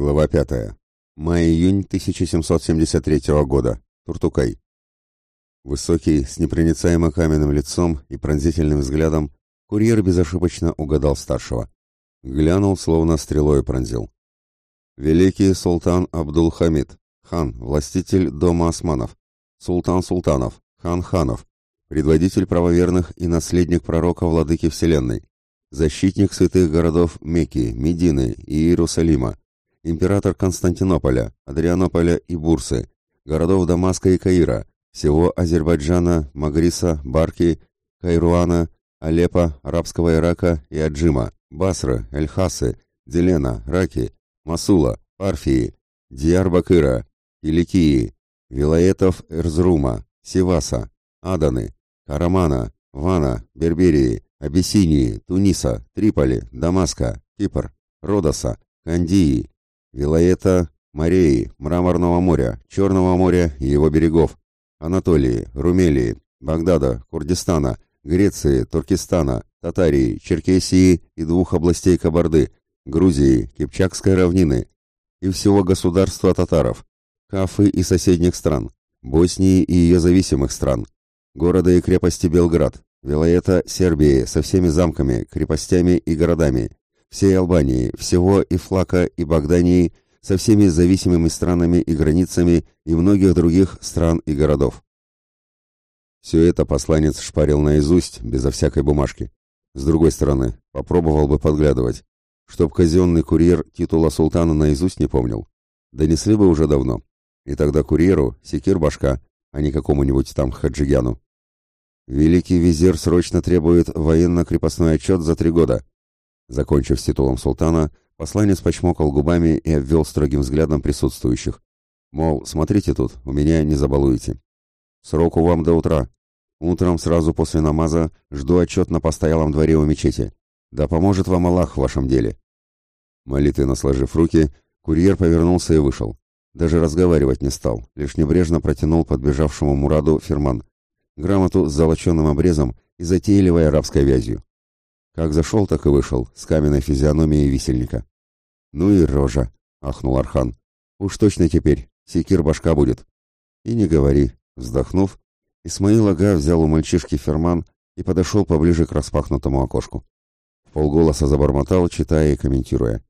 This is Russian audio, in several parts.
Глава 5. Май-июнь 1773 года. Туртукай. Высокий, с непроницаемо каменным лицом и пронзительным взглядом, курьер безошибочно угадал старшего. Глянул, словно стрелой пронзил. Великий султан Абдул-Хамид, хан, властитель дома османов, султан султанов, хан ханов, предводитель правоверных и наследник пророка владыки вселенной, защитник святых городов Мекки, Медины и Иерусалима, император Константинополя, Адрианополя и Бурсы, городов Дамаска и Каира, всего Азербайджана, Магриса, Барки, Кайруана, Алеппо, Арабского Ирака и Аджима, Басры, Эльхасы, Делена, Раки, Масула, Парфии, Диарбакыра, Иликии, Вилаетов Эрзрума, Сиваса, Аданы, Карамана, Вана, Берберии, Абиссинии, Туниса, Триполи, Дамаска, Кипр, Родоса, Кандии, Вилаета Мареи Мраморного моря, Черного моря и его берегов, Анатолии, Румелии, Багдада, Курдистана, Греции, Туркестана, Татарии, Черкесии и двух областей Кабарды, Грузии, Кипчакской равнины и всего государства татаров, Кафы и соседних стран, Боснии и ее зависимых стран, города и крепости Белград, Вилаета Сербии со всеми замками, крепостями и городами, всей Албании, всего Ифлака и Богдании со всеми зависимыми странами и границами и многих других стран и городов. Все это посланец шпарил наизусть, безо всякой бумажки. С другой стороны, попробовал бы подглядывать, чтоб казенный курьер титула султана наизусть не помнил. Донесли бы уже давно. И тогда курьеру секир башка, а не какому-нибудь там хаджигяну. Великий визир срочно требует военно-крепостной отчет за три года, Закончив с титулом султана, посланец почмокал губами и обвел строгим взглядом присутствующих. Мол, смотрите тут, у меня не забалуете. Сроку вам до утра. Утром сразу после намаза жду отчет на постоялом дворе у мечети. Да поможет вам Аллах в вашем деле. Молитвенно сложив руки, курьер повернулся и вышел. Даже разговаривать не стал, лишь небрежно протянул подбежавшему Мураду фирман. Грамоту с золоченным обрезом и затейливой арабской вязью. Как зашел, так и вышел, с каменной физиономией висельника. «Ну и рожа!» — ахнул Архан. «Уж точно теперь, секир башка будет!» «И не говори!» — вздохнув, Исмаил Ага взял у мальчишки ферман и подошел поближе к распахнутому окошку. В полголоса забормотал, читая и комментируя.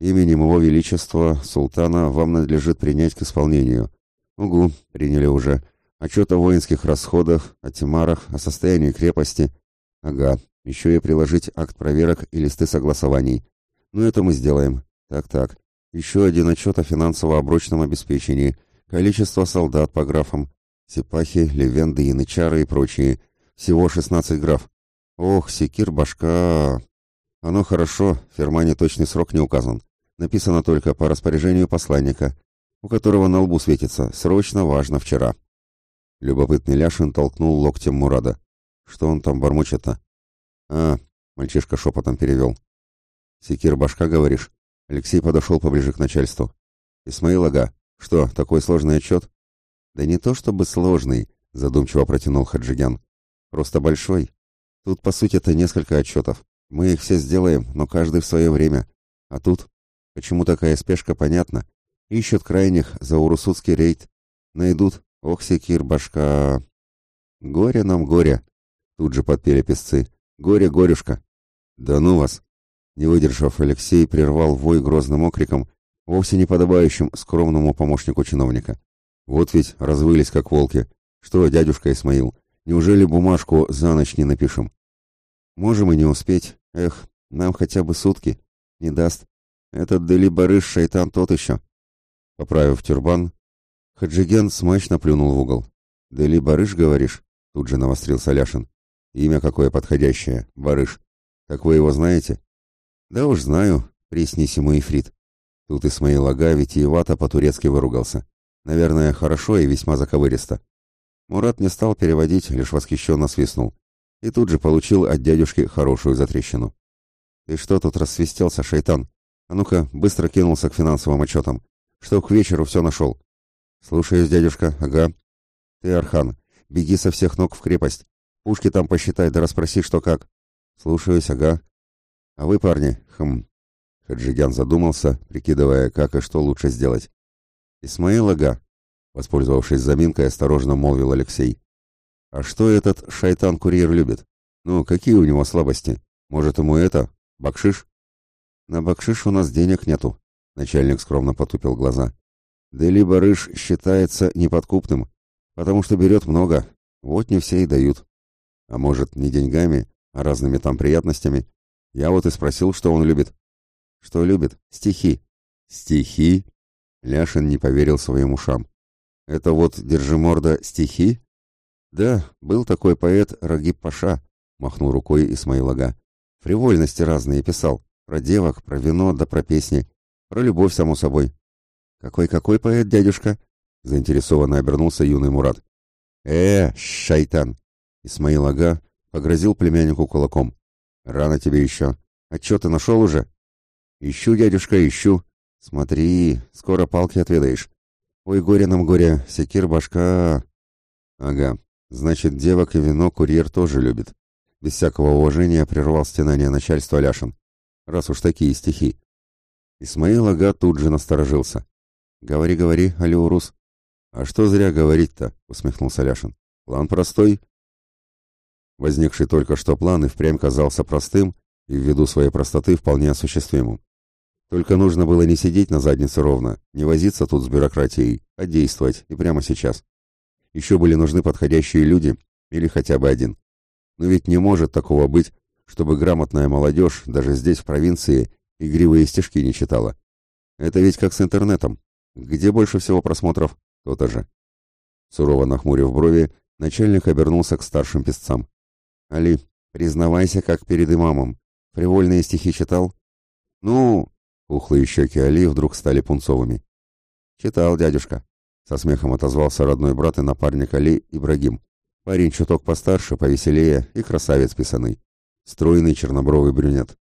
«Именем его величества, султана, вам надлежит принять к исполнению». «Угу, приняли уже. Отчет о воинских расходах, о тимарах, о состоянии крепости». «Ага, еще и приложить акт проверок и листы согласований. Ну, это мы сделаем. Так-так. Еще один отчет о финансово-оброчном обеспечении. Количество солдат по графам. Сипахи, Левенды, Янычары и прочие. Всего 16 граф. Ох, секир башка. Оно хорошо, в фермане точный срок не указан. Написано только по распоряжению посланника, у которого на лбу светится «Срочно, важно, вчера». Любопытный Ляшин толкнул локтем Мурада. Что он там бормочет-то? А, мальчишка шепотом перевел. Секир башка, говоришь? Алексей подошел поближе к начальству. Исмаил ага, что, такой сложный отчет? Да не то чтобы сложный, задумчиво протянул Хаджигян. Просто большой. Тут, по сути, это несколько отчетов. Мы их все сделаем, но каждый в свое время. А тут, почему такая спешка, понятно. Ищут крайних за урусутский рейд. Найдут. Ох, секир, башка... Горе нам горе, тут же подпели песцы. «Горе, горюшка!» «Да ну вас!» Не выдержав, Алексей прервал вой грозным окриком, вовсе не подобающим скромному помощнику чиновника. «Вот ведь развылись, как волки. Что, дядюшка Исмаил, неужели бумажку за ночь не напишем?» «Можем и не успеть. Эх, нам хотя бы сутки. Не даст. Этот Дели Барыш шайтан тот еще». Поправив тюрбан, Хаджиген смачно плюнул в угол. «Дели Барыш, говоришь?» Тут же навострился Ляшин. Имя какое подходящее, барыш. Так вы его знаете? Да уж знаю, приснись ему Ифрит. Тут Исмаил Ага витиевато по-турецки выругался. Наверное, хорошо и весьма заковыристо. Мурат не стал переводить, лишь восхищенно свистнул. И тут же получил от дядюшки хорошую затрещину. И что тут рассвистелся шайтан? А ну-ка, быстро кинулся к финансовым отчетам. Что к вечеру все нашел. Слушаюсь, дядюшка, ага. Ты, Архан, беги со всех ног в крепость. Пушки там посчитай, да расспроси, что как. Слушаюсь, ага. А вы, парни, хм. Хаджигян задумался, прикидывая, как и что лучше сделать. Исмаил, ага. Воспользовавшись заминкой, осторожно молвил Алексей. А что этот шайтан-курьер любит? Ну, какие у него слабости? Может, ему это? Бакшиш? На бакшиш у нас денег нету. Начальник скромно потупил глаза. Да либо рыж считается неподкупным, потому что берет много. Вот не все и дают. А может, не деньгами, а разными там приятностями? Я вот и спросил, что он любит. Что любит? Стихи. Стихи? Ляшин не поверил своим ушам. Это вот, держи морда, стихи? Да, был такой поэт Рагиб Паша, махнул рукой Исмаил Ага. Фривольности разные писал. Про девок, про вино, да про песни. Про любовь, само собой. «Какой-какой поэт, дядюшка?» Заинтересованно обернулся юный Мурат. «Э, шайтан! Исмаил Ага погрозил племяннику кулаком. «Рано тебе еще. А Отчеты нашел уже?» «Ищу, дядюшка, ищу. Смотри, скоро палки отведаешь. Ой, горе нам горе, секир башка...» «Ага, значит, девок и вино курьер тоже любит». Без всякого уважения прервал стенание начальства Ляшин. «Раз уж такие стихи». Исмаил Ага тут же насторожился. «Говори, говори, Алиурус». «А что зря говорить-то?» — усмехнулся Ляшин. «План простой, Возникший только что план и впрямь казался простым и ввиду своей простоты вполне осуществимым. Только нужно было не сидеть на заднице ровно, не возиться тут с бюрократией, а действовать и прямо сейчас. Еще были нужны подходящие люди или хотя бы один. Но ведь не может такого быть, чтобы грамотная молодежь даже здесь, в провинции, игривые стишки не читала. Это ведь как с интернетом. Где больше всего просмотров? То-то же. Сурово нахмурив брови, начальник обернулся к старшим песцам. «Али, признавайся, как перед имамом. Привольные стихи читал?» «Ну...» — ухлые щеки Али вдруг стали пунцовыми. «Читал, дядюшка», — со смехом отозвался родной брат и напарник Али Ибрагим. «Парень чуток постарше, повеселее и красавец писаный. Стройный чернобровый брюнет.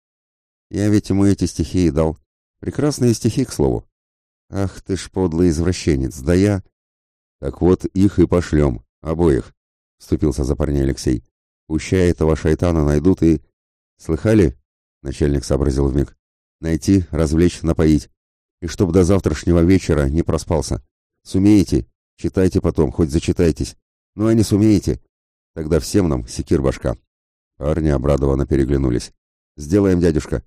Я ведь ему эти стихи и дал. Прекрасные стихи, к слову. Ах ты ж подлый извращенец, да я...» «Так вот их и пошлем, обоих», — вступился за парня Алексей. Уща этого шайтана найдут и... Слыхали? Начальник сообразил вмиг. Найти, развлечь, напоить. И чтоб до завтрашнего вечера не проспался. Сумеете? Читайте потом, хоть зачитайтесь. Ну а не сумеете? Тогда всем нам секир башка. Парни обрадованно переглянулись. Сделаем, дядюшка.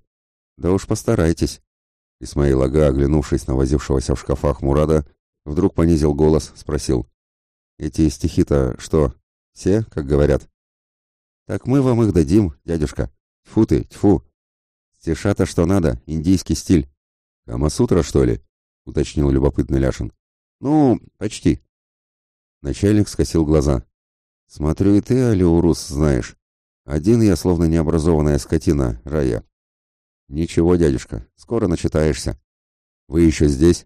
Да уж постарайтесь. Исмаил Ага, оглянувшись на возившегося в шкафах Мурада, вдруг понизил голос, спросил. «Эти стихи-то что, все, как говорят?» Так мы вам их дадим, дядюшка. Тьфу ты, тьфу. Стишата что надо, индийский стиль. Камасутра, что ли? Уточнил любопытный Ляшин. Ну, почти. Начальник скосил глаза. Смотрю, и ты, Алиурус, знаешь. Один я словно необразованная скотина, Рая. Ничего, дядюшка, скоро начитаешься. Вы еще здесь?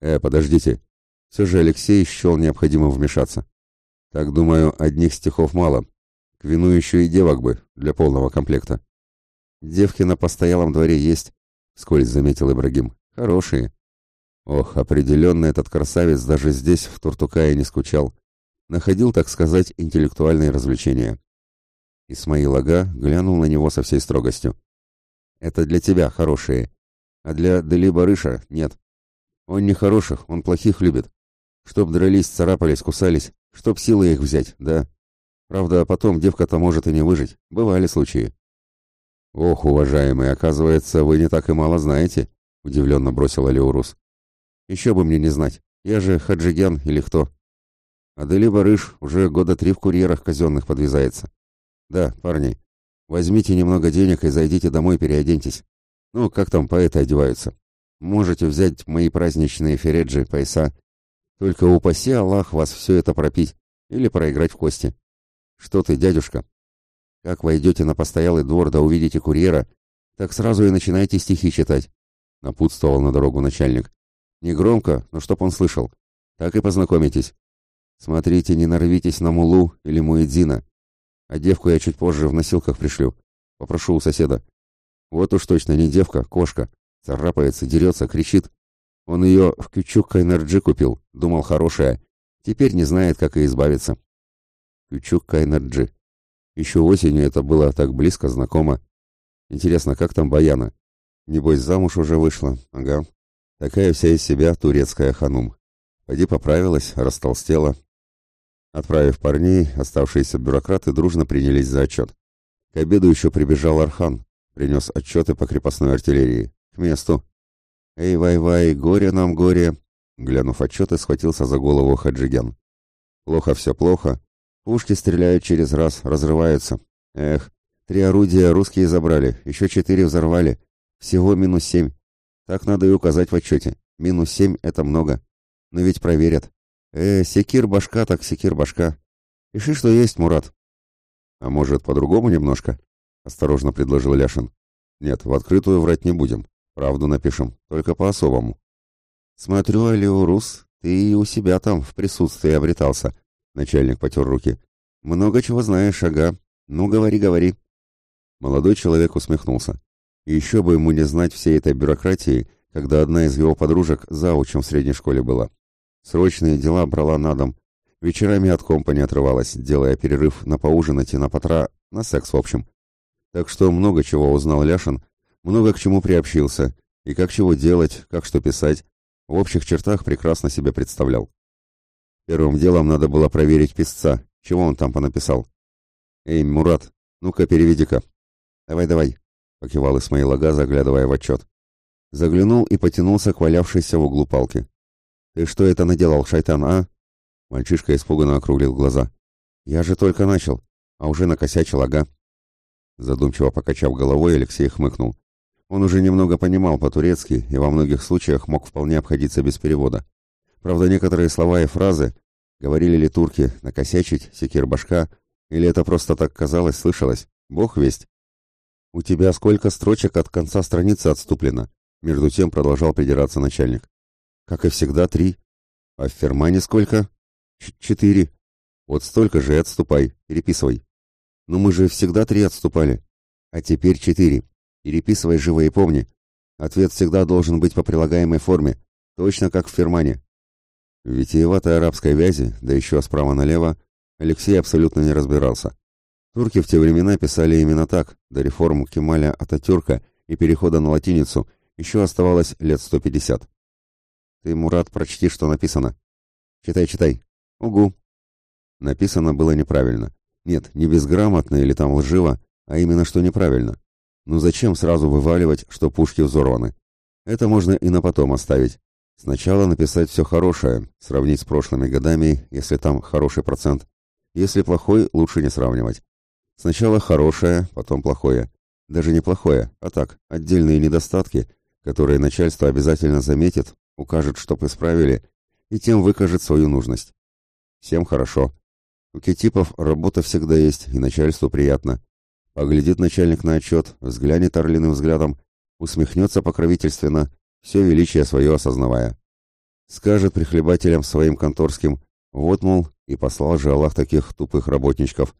Э, подождите. Все же Алексей счел необходимым вмешаться. Так, думаю, одних стихов мало, к вину еще и девок бы, для полного комплекта. Девки на постоялом дворе есть, — вскользь заметил Ибрагим. Хорошие. Ох, определенно этот красавец даже здесь, в Туртукае, не скучал. Находил, так сказать, интеллектуальные развлечения. Исмаил Ага глянул на него со всей строгостью. «Это для тебя хорошие, а для Дели Барыша нет. Он не хороших, он плохих любит. Чтоб дрались, царапались, кусались, чтоб силы их взять, да. Правда, потом девка-то может и не выжить. Бывали случаи. Ох, уважаемый, оказывается, вы не так и мало знаете, удивленно бросил Алиурус. Еще бы мне не знать. Я же хаджигян или кто. Адели Барыш уже года три в курьерах казенных подвязается. Да, парни, возьмите немного денег и зайдите домой переоденьтесь. Ну, как там поэты одеваются? Можете взять мои праздничные фереджи, пояса. Только упаси Аллах вас все это пропить или проиграть в кости. «Что ты, дядюшка? Как войдете на постоялый двор да увидите курьера, так сразу и начинайте стихи читать», — напутствовал на дорогу начальник. «Не громко, но чтоб он слышал. Так и познакомитесь. Смотрите, не нарвитесь на Мулу или Муэдзина. А девку я чуть позже в носилках пришлю. Попрошу у соседа. Вот уж точно не девка, кошка. Царапается, дерется, кричит. Он ее в Кючук Кайнарджи купил, думал хорошая. Теперь не знает, как и избавиться» Кючук Кайнарджи. Еще осенью это было так близко знакомо. Интересно, как там Баяна? Небось, замуж уже вышла. Ага. Такая вся из себя турецкая ханум. Поди поправилась, растолстела. Отправив парней, оставшиеся бюрократы дружно принялись за отчет. К обеду еще прибежал Архан, принес отчеты по крепостной артиллерии. К месту. «Эй, вай-вай, горе нам, горе!» Глянув отчеты, схватился за голову Хаджиген. «Плохо все плохо, Пушки стреляют через раз, разрываются. Эх, три орудия русские забрали, еще четыре взорвали. Всего минус семь. Так надо и указать в отчете. Минус семь — это много. Но ведь проверят. Э, секир башка так секир башка. Пиши, что есть, Мурат. А может, по-другому немножко? Осторожно предложил Ляшин. Нет, в открытую врать не будем. Правду напишем, только по-особому. Смотрю, Алиурус, ты и у себя там в присутствии обретался, Начальник потер руки. «Много чего знаешь, ага. Ну, говори, говори». Молодой человек усмехнулся. Еще бы ему не знать всей этой бюрократии, когда одна из его подружек заучем в средней школе была. Срочные дела брала на дом. Вечерами от компании отрывалась, делая перерыв на поужинать и на потра, на секс в общем. Так что много чего узнал Ляшин, много к чему приобщился, и как чего делать, как что писать, в общих чертах прекрасно себе представлял. Первым делом надо было проверить писца, чего он там понаписал. «Эй, Мурат, ну-ка переведи-ка». «Давай-давай», — покивал Исмаил Ага, заглядывая в отчет. Заглянул и потянулся к валявшейся в углу палки. «Ты что это наделал, шайтан, а?» Мальчишка испуганно округлил глаза. «Я же только начал, а уже накосячил Ага». Задумчиво покачав головой, Алексей хмыкнул. Он уже немного понимал по-турецки и во многих случаях мог вполне обходиться без перевода. Правда, некоторые слова и фразы, говорили ли турки накосячить, секир башка, или это просто так казалось, слышалось, бог весть. «У тебя сколько строчек от конца страницы отступлено?» Между тем продолжал придираться начальник. «Как и всегда, три. А в фермане сколько?» Ч «Четыре. Вот столько же и отступай, переписывай». «Но мы же всегда три отступали. А теперь четыре. Переписывай живо и помни. Ответ всегда должен быть по прилагаемой форме, точно как в фермане. Витиеватая арабской вязи, да еще справа налево, Алексей абсолютно не разбирался. Турки в те времена писали именно так, до реформ Кемаля Ататюрка и перехода на латиницу еще оставалось лет 150. Ты, Мурат, прочти, что написано. Читай, читай. Угу. Написано было неправильно. Нет, не безграмотно или там лживо, а именно что неправильно. Ну зачем сразу вываливать, что пушки взорваны? Это можно и на потом оставить. Сначала написать все хорошее, сравнить с прошлыми годами, если там хороший процент. Если плохой, лучше не сравнивать. Сначала хорошее, потом плохое. Даже не плохое, а так, отдельные недостатки, которые начальство обязательно заметит, укажет, чтоб исправили, и тем выкажет свою нужность. Всем хорошо. У кетипов работа всегда есть, и начальству приятно. Поглядит начальник на отчет, взглянет орлиным взглядом, усмехнется покровительственно, все величие свое осознавая. Скажет прихлебателям своим конторским, вот, мол, и послал же Аллах таких тупых работничков.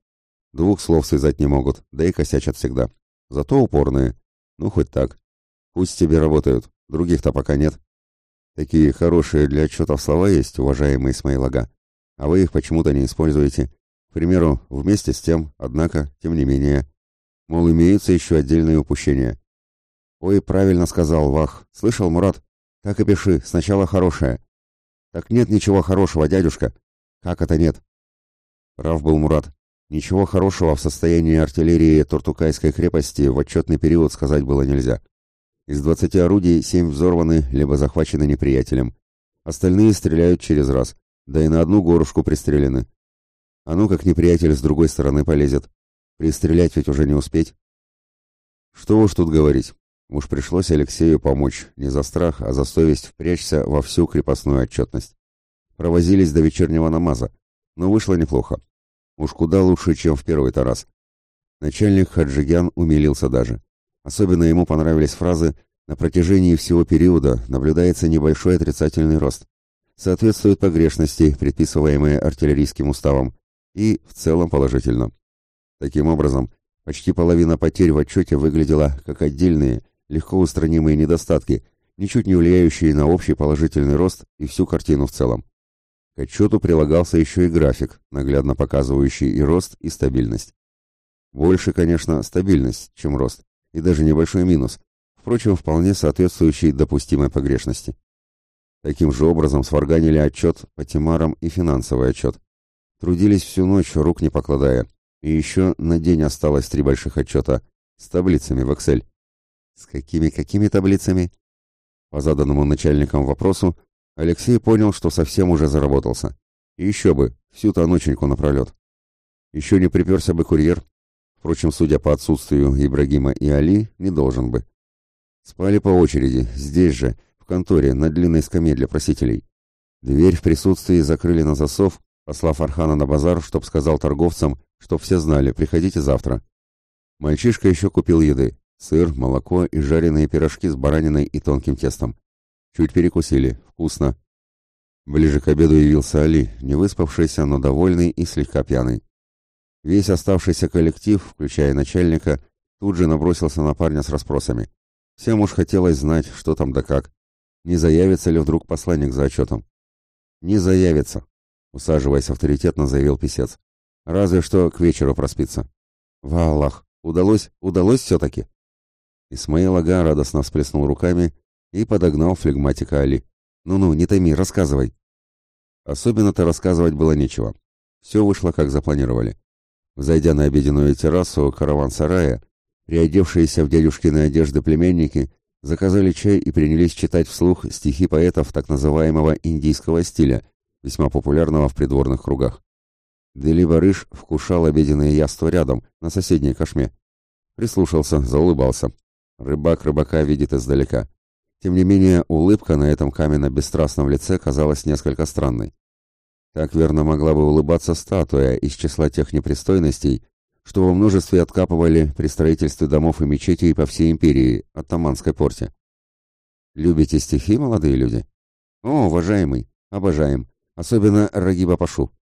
Двух слов связать не могут, да и косячат всегда. Зато упорные. Ну, хоть так. Пусть тебе работают, других-то пока нет. Такие хорошие для отчетов слова есть, уважаемый Исмаилага. А вы их почему-то не используете. К примеру, вместе с тем, однако, тем не менее. Мол, имеются еще отдельные упущения. «Ой, правильно сказал Вах. Слышал, Мурат? Так и пиши. Сначала хорошее». «Так нет ничего хорошего, дядюшка». «Как это нет?» Прав был Мурат. Ничего хорошего в состоянии артиллерии Туртукайской крепости в отчетный период сказать было нельзя. Из 20 орудий семь взорваны, либо захвачены неприятелем. Остальные стреляют через раз, да и на одну горушку пристрелены. А ну как неприятель с другой стороны полезет. Пристрелять ведь уже не успеть. Что уж тут говорить. Уж пришлось Алексею помочь, не за страх, а за совесть впрячься во всю крепостную отчетность. Провозились до вечернего намаза, но вышло неплохо. Уж куда лучше, чем в первый-то раз. Начальник Хаджигян умилился даже. Особенно ему понравились фразы «На протяжении всего периода наблюдается небольшой отрицательный рост. Соответствует погрешности, предписываемые артиллерийским уставом, и в целом положительно». Таким образом, почти половина потерь в отчете выглядела как отдельные, легко устранимые недостатки, ничуть не влияющие на общий положительный рост и всю картину в целом. К отчету прилагался еще и график, наглядно показывающий и рост, и стабильность. Больше, конечно, стабильность, чем рост, и даже небольшой минус, впрочем, вполне соответствующий допустимой погрешности. Таким же образом сварганили отчет по темарам и финансовый отчет. Трудились всю ночь, рук не покладая. И еще на день осталось три больших отчета с таблицами в Excel, с какими какими таблицами? По заданному начальником вопросу Алексей понял, что совсем уже заработался. И еще бы, всю-то ноченьку напролет. Еще не приперся бы курьер. Впрочем, судя по отсутствию Ибрагима и Али, не должен бы. Спали по очереди, здесь же, в конторе, на длинной скамье для просителей. Дверь в присутствии закрыли на засов, послав Архана на базар, чтоб сказал торговцам, чтоб все знали, приходите завтра. Мальчишка еще купил еды. Сыр, молоко и жареные пирожки с бараниной и тонким тестом. Чуть перекусили. Вкусно. Ближе к обеду явился Али, не выспавшийся, но довольный и слегка пьяный. Весь оставшийся коллектив, включая начальника, тут же набросился на парня с расспросами. Всем уж хотелось знать, что там да как. Не заявится ли вдруг посланник за отчетом? «Не заявится», — усаживаясь авторитетно, заявил писец. «Разве что к вечеру проспится». «Ва Удалось, удалось все-таки!» Исмаил Ага радостно всплеснул руками и подогнал флегматика Али. «Ну-ну, не томи, рассказывай!» Особенно-то рассказывать было нечего. Все вышло, как запланировали. Зайдя на обеденную террасу караван-сарая, приодевшиеся в дядюшкины одежды племенники заказали чай и принялись читать вслух стихи поэтов так называемого индийского стиля, весьма популярного в придворных кругах. Дели Барыш вкушал обеденное яство рядом, на соседней кошме. Прислушался, заулыбался. Рыбак рыбака видит издалека. Тем не менее, улыбка на этом каменно-бесстрастном лице казалась несколько странной. Так верно могла бы улыбаться статуя из числа тех непристойностей, что во множестве откапывали при строительстве домов и мечетей по всей империи, от Таманской порте. Любите стихи, молодые люди? О, уважаемый, обожаем, особенно Рагиба Пашу.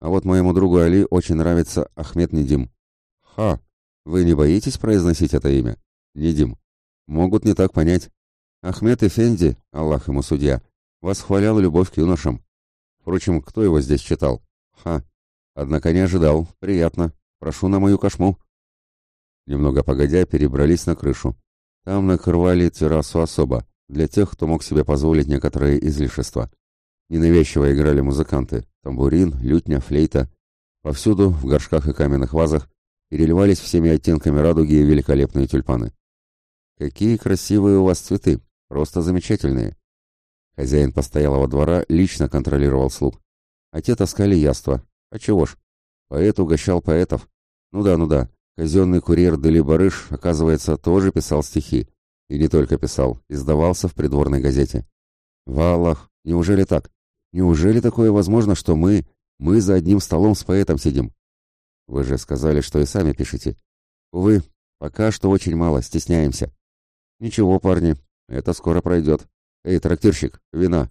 А вот моему другу Али очень нравится Ахмед Недим. Ха, вы не боитесь произносить это имя? Видим. Могут не так понять. Ахмед Эфенди, Аллах ему судья, восхвалял любовь к юношам. Впрочем, кто его здесь читал? Ха. Однако не ожидал. Приятно. Прошу на мою кошму. Немного погодя, перебрались на крышу. Там накрывали террасу особо, для тех, кто мог себе позволить некоторые излишества. Ненавязчиво играли музыканты. Тамбурин, лютня, флейта. Повсюду, в горшках и каменных вазах, переливались всеми оттенками радуги великолепные тюльпаны. Какие красивые у вас цветы, просто замечательные. Хозяин постоялого двора лично контролировал слуг. А те таскали яство. А чего ж? Поэт угощал поэтов. Ну да, ну да. Казенный курьер Дели Барыш, оказывается, тоже писал стихи. И не только писал, издавался в придворной газете. Валах, неужели так? Неужели такое возможно, что мы, мы за одним столом с поэтом сидим? Вы же сказали, что и сами пишете. Увы, пока что очень мало, стесняемся. «Ничего, парни, это скоро пройдет. Эй, трактирщик, вина.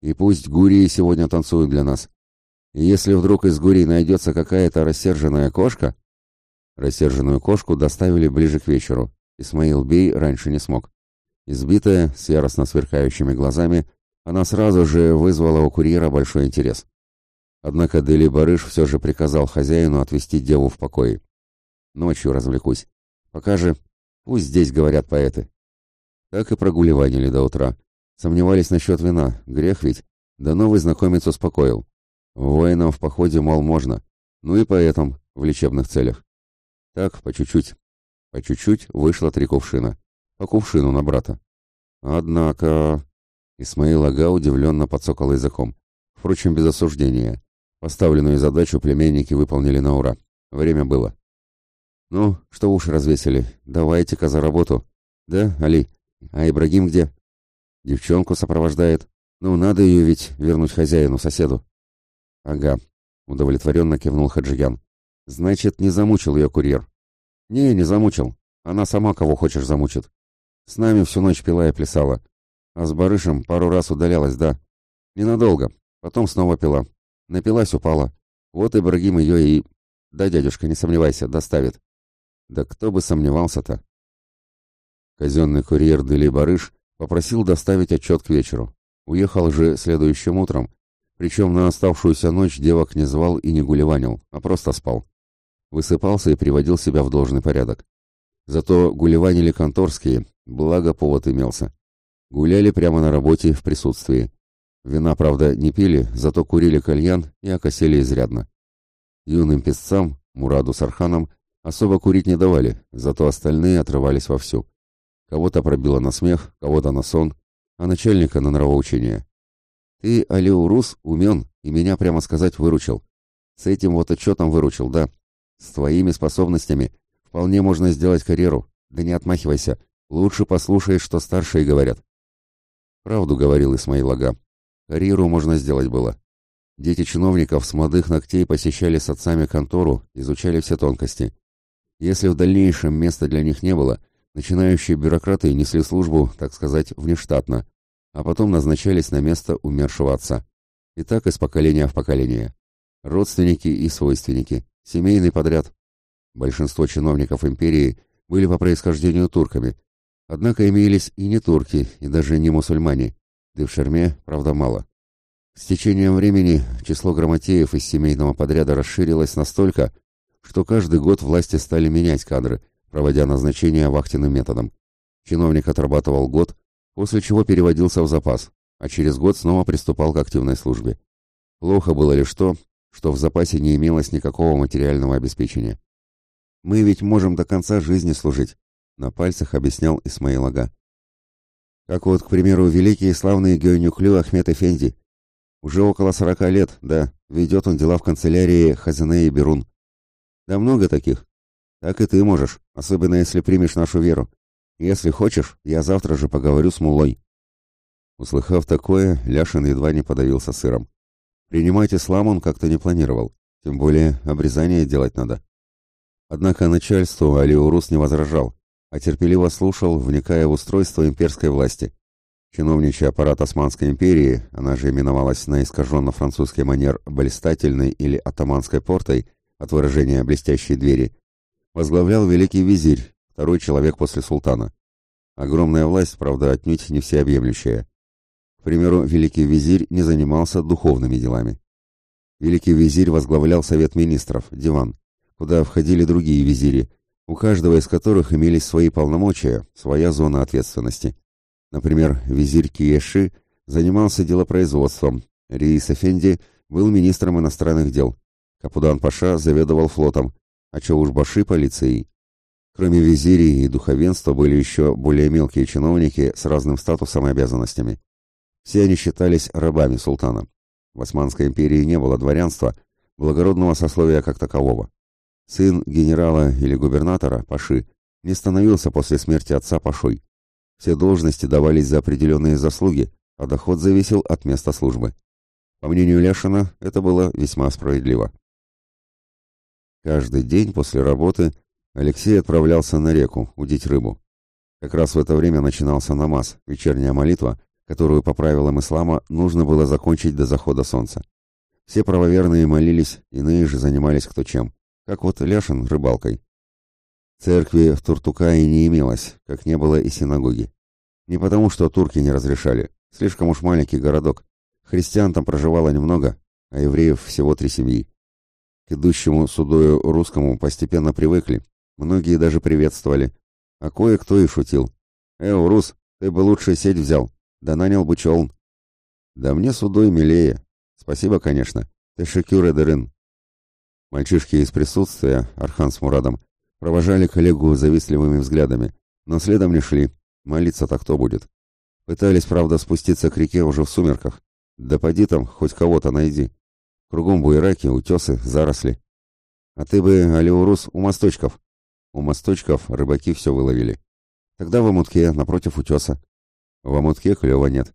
И пусть гурии сегодня танцуют для нас. И если вдруг из гурии найдется какая-то рассерженная кошка...» Рассерженную кошку доставили ближе к вечеру. Исмаил Бей раньше не смог. Избитая, с яростно сверкающими глазами, она сразу же вызвала у курьера большой интерес. Однако Дели Барыш все же приказал хозяину отвезти деву в покое. «Ночью развлекусь. Пока же, пусть здесь говорят поэты» как и прогуливание до утра. Сомневались насчет вина, грех ведь. Да ну, новый знакомец успокоил. Воинам в походе, мол, можно. Ну и поэтам в лечебных целях. Так, по чуть-чуть. По чуть-чуть вышло три кувшина. По кувшину на брата. Однако... Исмаил Ага удивленно подсокал языком. Впрочем, без осуждения. Поставленную задачу племенники выполнили на ура. Время было. «Ну, что уж развесили. Давайте-ка за работу. Да, Али?» А Ибрагим где? Девчонку сопровождает. Ну, надо ее ведь вернуть хозяину, соседу. Ага, удовлетворенно кивнул Хаджигян. Значит, не замучил ее курьер. Не, не замучил. Она сама кого хочешь замучит. С нами всю ночь пила и плясала. А с барышем пару раз удалялась, да. Ненадолго. Потом снова пила. Напилась, упала. Вот Ибрагим ее и... Да, дядюшка, не сомневайся, доставит. Да кто бы сомневался-то? Казенный курьер Дели Барыш попросил доставить отчет к вечеру. Уехал же следующим утром, причем на оставшуюся ночь девок не звал и не гулеванил, а просто спал. Высыпался и приводил себя в должный порядок. Зато гулеванили конторские, благо повод имелся. Гуляли прямо на работе в присутствии. Вина, правда, не пили, зато курили кальян и окосели изрядно. Юным песцам, Мураду с Арханом, особо курить не давали, зато остальные отрывались вовсю. Кого-то пробило на смех, кого-то на сон, а начальника на нравоучение. Ты, Алиурус, умен и меня, прямо сказать, выручил. С этим вот отчетом выручил, да. С твоими способностями вполне можно сделать карьеру. Да не отмахивайся. Лучше послушай, что старшие говорят. Правду говорил Исмаил Ага. Карьеру можно сделать было. Дети чиновников с молодых ногтей посещали с отцами контору, изучали все тонкости. Если в дальнейшем места для них не было – начинающие бюрократы несли службу, так сказать, внештатно, а потом назначались на место умершего отца. И так из поколения в поколение. Родственники и свойственники, семейный подряд. Большинство чиновников империи были по происхождению турками, однако имелись и не турки, и даже не мусульмане, да и в Шерме, правда, мало. С течением времени число грамотеев из семейного подряда расширилось настолько, что каждый год власти стали менять кадры – проводя назначение вахтенным методом. Чиновник отрабатывал год, после чего переводился в запас, а через год снова приступал к активной службе. Плохо было лишь то, что в запасе не имелось никакого материального обеспечения. «Мы ведь можем до конца жизни служить», — на пальцах объяснял Исмаил Ага. «Как вот, к примеру, великий и славный Геонюклю Ахмед Эфенди. Уже около сорока лет, да, ведет он дела в канцелярии Хазине и Берун. Да много таких. Так и ты можешь, особенно если примешь нашу веру. Если хочешь, я завтра же поговорю с Мулой». Услыхав такое, Ляшин едва не подавился сыром. Принимать ислам он как-то не планировал, тем более обрезание делать надо. Однако начальству Алиурус не возражал, а терпеливо слушал, вникая в устройство имперской власти. Чиновничий аппарат Османской империи, она же именовалась на искаженно-французский манер «блистательной» или «атаманской портой» от выражения «блестящие двери», возглавлял великий визирь, второй человек после султана. Огромная власть, правда, отнюдь не всеобъемлющая. К примеру, великий визирь не занимался духовными делами. Великий визирь возглавлял совет министров, диван, куда входили другие визири, у каждого из которых имелись свои полномочия, своя зона ответственности. Например, визирь Киеши занимался делопроизводством, Риис Эфенди был министром иностранных дел, Капудан Паша заведовал флотом, а чё уж баши полиции. Кроме визирии и духовенства были еще более мелкие чиновники с разным статусом и обязанностями. Все они считались рабами султана. В Османской империи не было дворянства, благородного сословия как такового. Сын генерала или губернатора, Паши, не становился после смерти отца Пашой. Все должности давались за определенные заслуги, а доход зависел от места службы. По мнению Ляшина, это было весьма справедливо. Каждый день после работы Алексей отправлялся на реку удить рыбу. Как раз в это время начинался намаз, вечерняя молитва, которую по правилам ислама нужно было закончить до захода солнца. Все правоверные молились, иные же занимались кто чем, как вот Ляшин рыбалкой. Церкви в Туртукае не имелось, как не было и синагоги. Не потому, что турки не разрешали, слишком уж маленький городок. Христиан там проживало немного, а евреев всего три семьи. К идущему судою русскому постепенно привыкли. Многие даже приветствовали. А кое-кто и шутил. «Эу, Рус, ты бы лучше сеть взял. Да нанял бы челн». «Да мне судой милее. Спасибо, конечно. Ты шикюр, Эдерин». Мальчишки из присутствия, Архан с Мурадом, провожали коллегу завистливыми взглядами, но следом не шли. Молиться-то кто будет. Пытались, правда, спуститься к реке уже в сумерках. Да поди там, хоть кого-то найди. Кругом буераки, утесы, заросли. А ты бы, Алиурус, у мосточков. У мосточков рыбаки все выловили. Тогда в Амутке напротив утеса. В Амутке клева нет.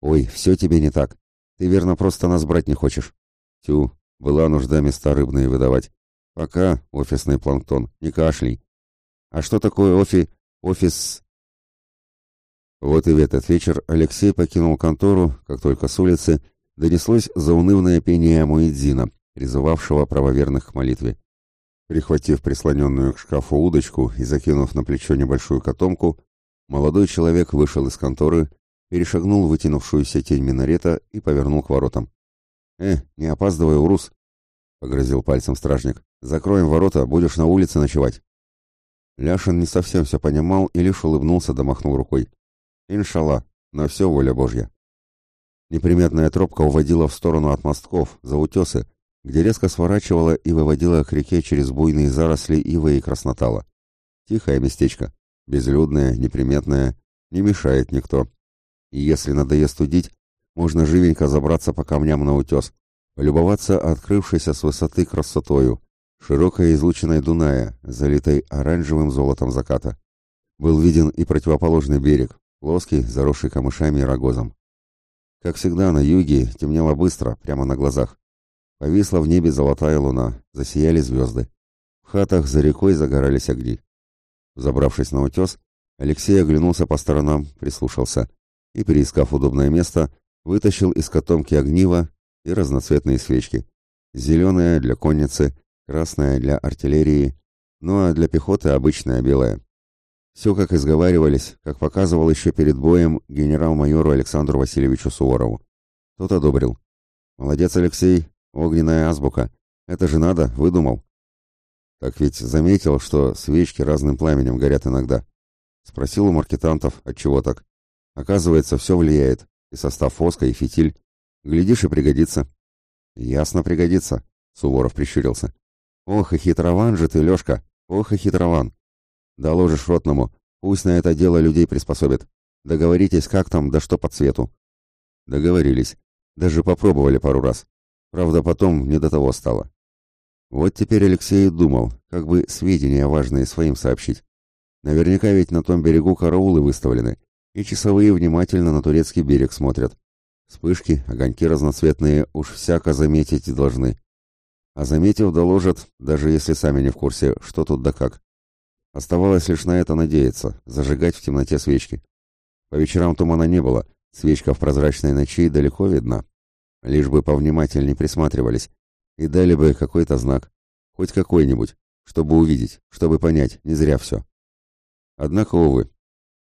Ой, все тебе не так. Ты, верно, просто нас брать не хочешь. Тю, была нужда места рыбные выдавать. Пока, офисный планктон, не кашляй. А что такое офи... офис... Вот и в этот вечер Алексей покинул контору, как только с улицы, донеслось заунывное пение Муэдзина, призывавшего правоверных к молитве. Прихватив прислоненную к шкафу удочку и закинув на плечо небольшую котомку, молодой человек вышел из конторы, перешагнул вытянувшуюся тень минарета и повернул к воротам. «Э, не опаздывай, урус!» — погрозил пальцем стражник. «Закроем ворота, будешь на улице ночевать». Ляшин не совсем все понимал и лишь улыбнулся, домахнул да рукой. «Иншалла, на все воля Божья». Неприметная тропка уводила в сторону от мостков, за утесы, где резко сворачивала и выводила к реке через буйные заросли ивы и краснотала. Тихое местечко, безлюдное, неприметное, не мешает никто. И если надоест удить, можно живенько забраться по камням на утес, любоваться открывшейся с высоты красотою, широкой излучиной Дуная, залитой оранжевым золотом заката. Был виден и противоположный берег, плоский, заросший камышами и рогозом. Как всегда, на юге темнело быстро, прямо на глазах. Повисла в небе золотая луна, засияли звезды. В хатах за рекой загорались огни. Забравшись на утес, Алексей оглянулся по сторонам, прислушался и, переискав удобное место, вытащил из котомки огнива и разноцветные свечки. Зеленая для конницы, красная для артиллерии, ну а для пехоты обычная белая. Все, как и сговаривались, как показывал еще перед боем генерал-майору Александру Васильевичу Суворову. Тот одобрил. «Молодец, Алексей, огненная азбука. Это же надо, выдумал». «Так ведь заметил, что свечки разным пламенем горят иногда». Спросил у маркетантов, отчего так. «Оказывается, все влияет. И состав фоска, и фитиль. Глядишь, и пригодится». «Ясно, пригодится», — Суворов прищурился. «Ох, и хитрован же ты, Лешка! Ох, и хитрован!» Доложишь ротному. Пусть на это дело людей приспособят. Договоритесь, как там, да что по цвету. Договорились. Даже попробовали пару раз. Правда, потом не до того стало. Вот теперь Алексей думал, как бы сведения важные своим сообщить. Наверняка ведь на том берегу караулы выставлены, и часовые внимательно на турецкий берег смотрят. Вспышки, огоньки разноцветные уж всяко заметить должны. А заметив, доложат, даже если сами не в курсе, что тут да как. Оставалось лишь на это надеяться, зажигать в темноте свечки. По вечерам тумана не было, свечка в прозрачной ночи далеко видна. Лишь бы повнимательней присматривались и дали бы какой-то знак, хоть какой-нибудь, чтобы увидеть, чтобы понять, не зря все. Однако, увы,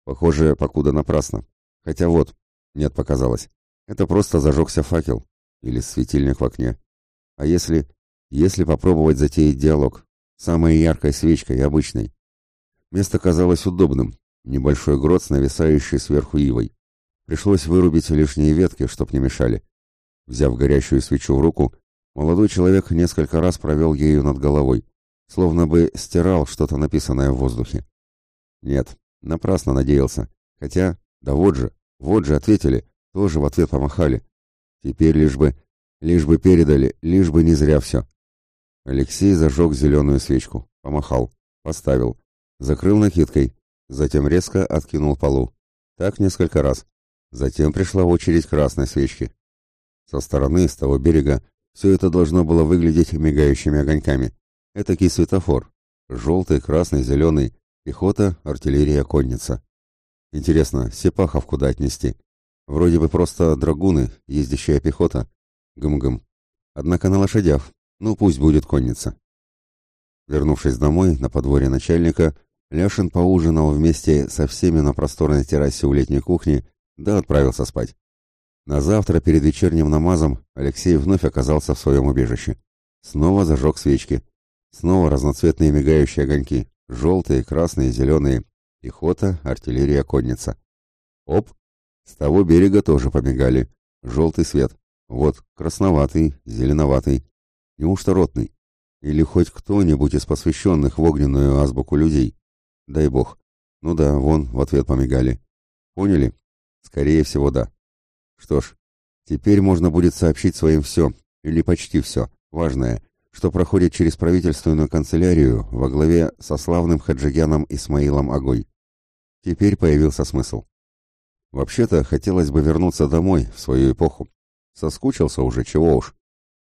похоже, покуда напрасно. Хотя вот, нет, показалось, это просто зажегся факел или светильник в окне. А если... если попробовать затеять диалог, самой яркой свечкой, обычной, Место казалось удобным. Небольшой грот с нависающей сверху ивой. Пришлось вырубить лишние ветки, чтоб не мешали. Взяв горящую свечу в руку, молодой человек несколько раз провел ею над головой, словно бы стирал что-то написанное в воздухе. Нет, напрасно надеялся. Хотя, да вот же, вот же ответили, тоже в ответ помахали. Теперь лишь бы, лишь бы передали, лишь бы не зря все. Алексей зажег зеленую свечку, помахал, поставил — закрыл накидкой, затем резко откинул полу. Так несколько раз. Затем пришла очередь красной свечки. Со стороны, с того берега, все это должно было выглядеть мигающими огоньками. Этакий светофор. Желтый, красный, зеленый. Пехота, артиллерия, конница. Интересно, Сепахов куда отнести? Вроде бы просто драгуны, ездящая пехота. Гм-гм. Однако на лошадях. Ну, пусть будет конница. Вернувшись домой, на подворье начальника, Ляшин поужинал вместе со всеми на просторной террасе у летней кухни, да отправился спать. На завтра перед вечерним намазом Алексей вновь оказался в своем убежище. Снова зажег свечки. Снова разноцветные мигающие огоньки. Желтые, красные, зеленые. Пехота, артиллерия, конница. Оп! С того берега тоже помигали. Желтый свет. Вот, красноватый, зеленоватый. Неужто ротный? Или хоть кто-нибудь из посвященных в огненную азбуку людей? Дай бог. Ну да, вон, в ответ помигали. Поняли? Скорее всего, да. Что ж, теперь можно будет сообщить своим все, или почти все, важное, что проходит через правительственную канцелярию во главе со славным хаджигяном Исмаилом Агой. Теперь появился смысл. Вообще-то, хотелось бы вернуться домой, в свою эпоху. Соскучился уже, чего уж.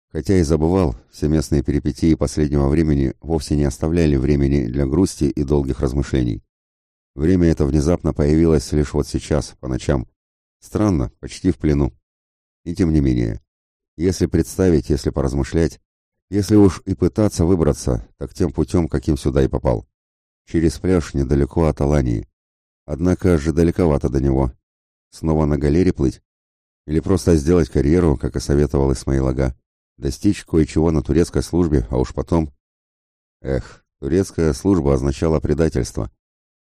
Хотя и забывал, все местные перипетии последнего времени вовсе не оставляли времени для грусти и долгих размышлений. Время это внезапно появилось лишь вот сейчас, по ночам. Странно, почти в плену. И тем не менее, если представить, если поразмышлять, если уж и пытаться выбраться, так тем путем, каким сюда и попал. Через пляж недалеко от Алании. Однако же далековато до него. Снова на галере плыть? Или просто сделать карьеру, как и советовал Исмаил лага достичь кое-чего на турецкой службе, а уж потом... Эх, турецкая служба означала предательство.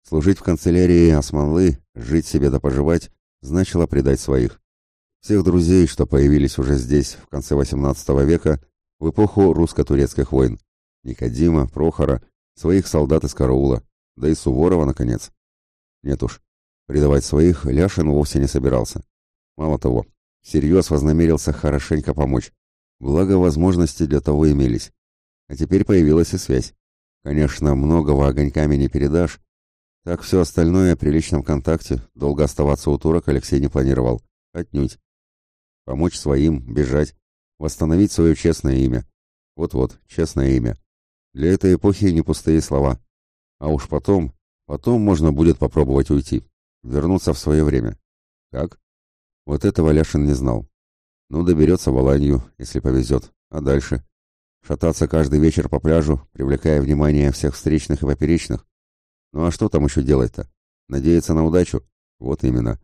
Служить в канцелярии Османлы, жить себе да поживать, значило предать своих. Всех друзей, что появились уже здесь, в конце XVIII века, в эпоху русско-турецких войн. Никодима, Прохора, своих солдат из караула, да и Суворова, наконец. Нет уж, предавать своих Ляшин вовсе не собирался. Мало того, всерьез вознамерился хорошенько помочь. Благо, возможности для того имелись. А теперь появилась и связь. Конечно, многого огоньками не передашь. Так все остальное при личном контакте. Долго оставаться у турок Алексей не планировал. Отнюдь. Помочь своим, бежать. Восстановить свое честное имя. Вот-вот, честное имя. Для этой эпохи не пустые слова. А уж потом, потом можно будет попробовать уйти. Вернуться в свое время. Как? Вот этого Ляшин не знал. Ну, доберется в Аланию, если повезет. А дальше? Шататься каждый вечер по пляжу, привлекая внимание всех встречных и поперечных. Ну а что там еще делать-то? Надеяться на удачу? Вот именно.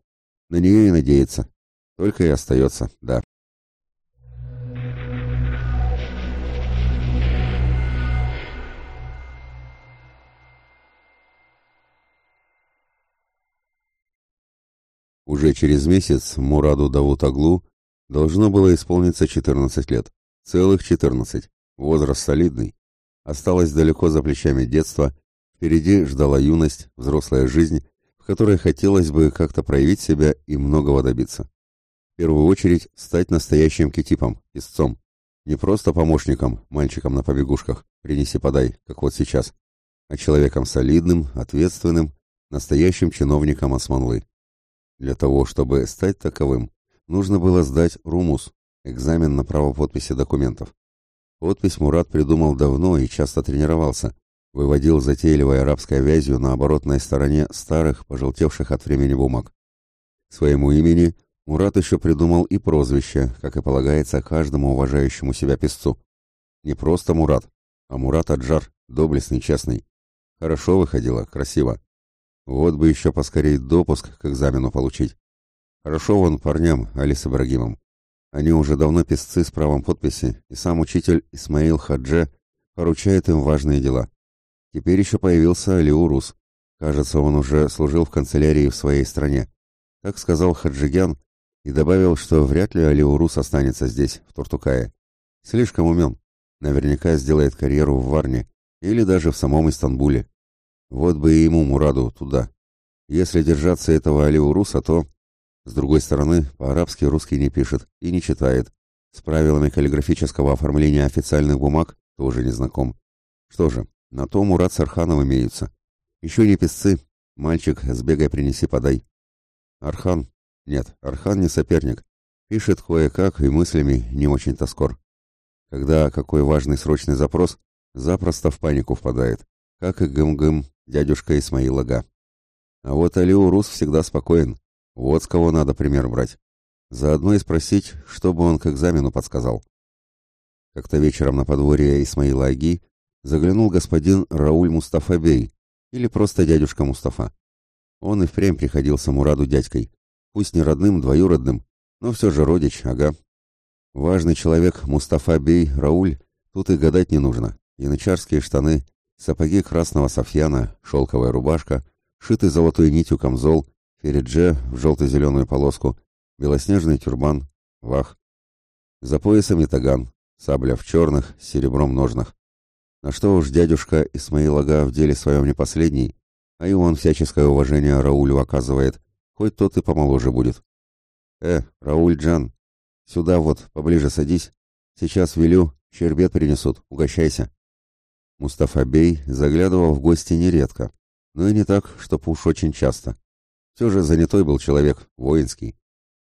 На нее и надеяться. Только и остается, да. Уже через месяц Мураду Давутаглу Должно было исполниться 14 лет. Целых 14. Возраст солидный. Осталось далеко за плечами детства. Впереди ждала юность, взрослая жизнь, в которой хотелось бы как-то проявить себя и многого добиться. В первую очередь стать настоящим китипом, истцом. Не просто помощником, мальчиком на побегушках, принеси-подай, как вот сейчас, а человеком солидным, ответственным, настоящим чиновником Османлы. Для того, чтобы стать таковым, нужно было сдать РУМУС, экзамен на право подписи документов. Подпись Мурат придумал давно и часто тренировался, выводил затейливой арабской вязью на оборотной стороне старых, пожелтевших от времени бумаг. Своему имени Мурат еще придумал и прозвище, как и полагается каждому уважающему себя песцу. Не просто Мурат, а Мурат Аджар, доблестный, честный. Хорошо выходило, красиво. Вот бы еще поскорее допуск к экзамену получить. «Хорошо вон парням, Алис Ибрагимом. Они уже давно писцы с правом подписи, и сам учитель Исмаил Хадже поручает им важные дела. Теперь еще появился Алиурус. Кажется, он уже служил в канцелярии в своей стране. Так сказал Хаджигян и добавил, что вряд ли Алиурус останется здесь, в Туртукае. Слишком умен. Наверняка сделает карьеру в Варне или даже в самом Истанбуле. Вот бы и ему, Мураду, туда. Если держаться этого Алиуруса, то с другой стороны, по-арабски русский не пишет и не читает. С правилами каллиграфического оформления официальных бумаг тоже не знаком. Что же, на то Мурат с Арханом имеются. Еще не писцы. Мальчик, сбегай, принеси, подай. Архан. Нет, Архан не соперник. Пишет кое-как и мыслями не очень-то скор. Когда какой важный срочный запрос, запросто в панику впадает. Как и гым-гым дядюшка Исмаила Га. А вот Алиурус всегда спокоен. Вот с кого надо пример брать. Заодно и спросить, что бы он к экзамену подсказал. Как-то вечером на подворье Исмаила Аги заглянул господин Рауль Мустафабей, или просто дядюшка Мустафа. Он и впрямь приходился Мураду дядькой, пусть не родным, двоюродным, но все же родич, ага. Важный человек Мустафа Бей Рауль, тут и гадать не нужно. Янычарские штаны, сапоги красного софьяна, шелковая рубашка, шитый золотой нитью камзол, Перед Дже в желто-зеленую полоску, белоснежный тюрбан, вах. За поясом и таган, сабля в черных, с серебром ножнах. На что уж дядюшка Исмаил Ага в деле своем не последний, а и он всяческое уважение Раулю оказывает, хоть тот и помоложе будет. «Э, Рауль Джан, сюда вот, поближе садись. Сейчас велю, щербет принесут, угощайся». Мустафа Бей заглядывал в гости нередко, но и не так, чтоб уж очень часто. Все же занятой был человек, воинский.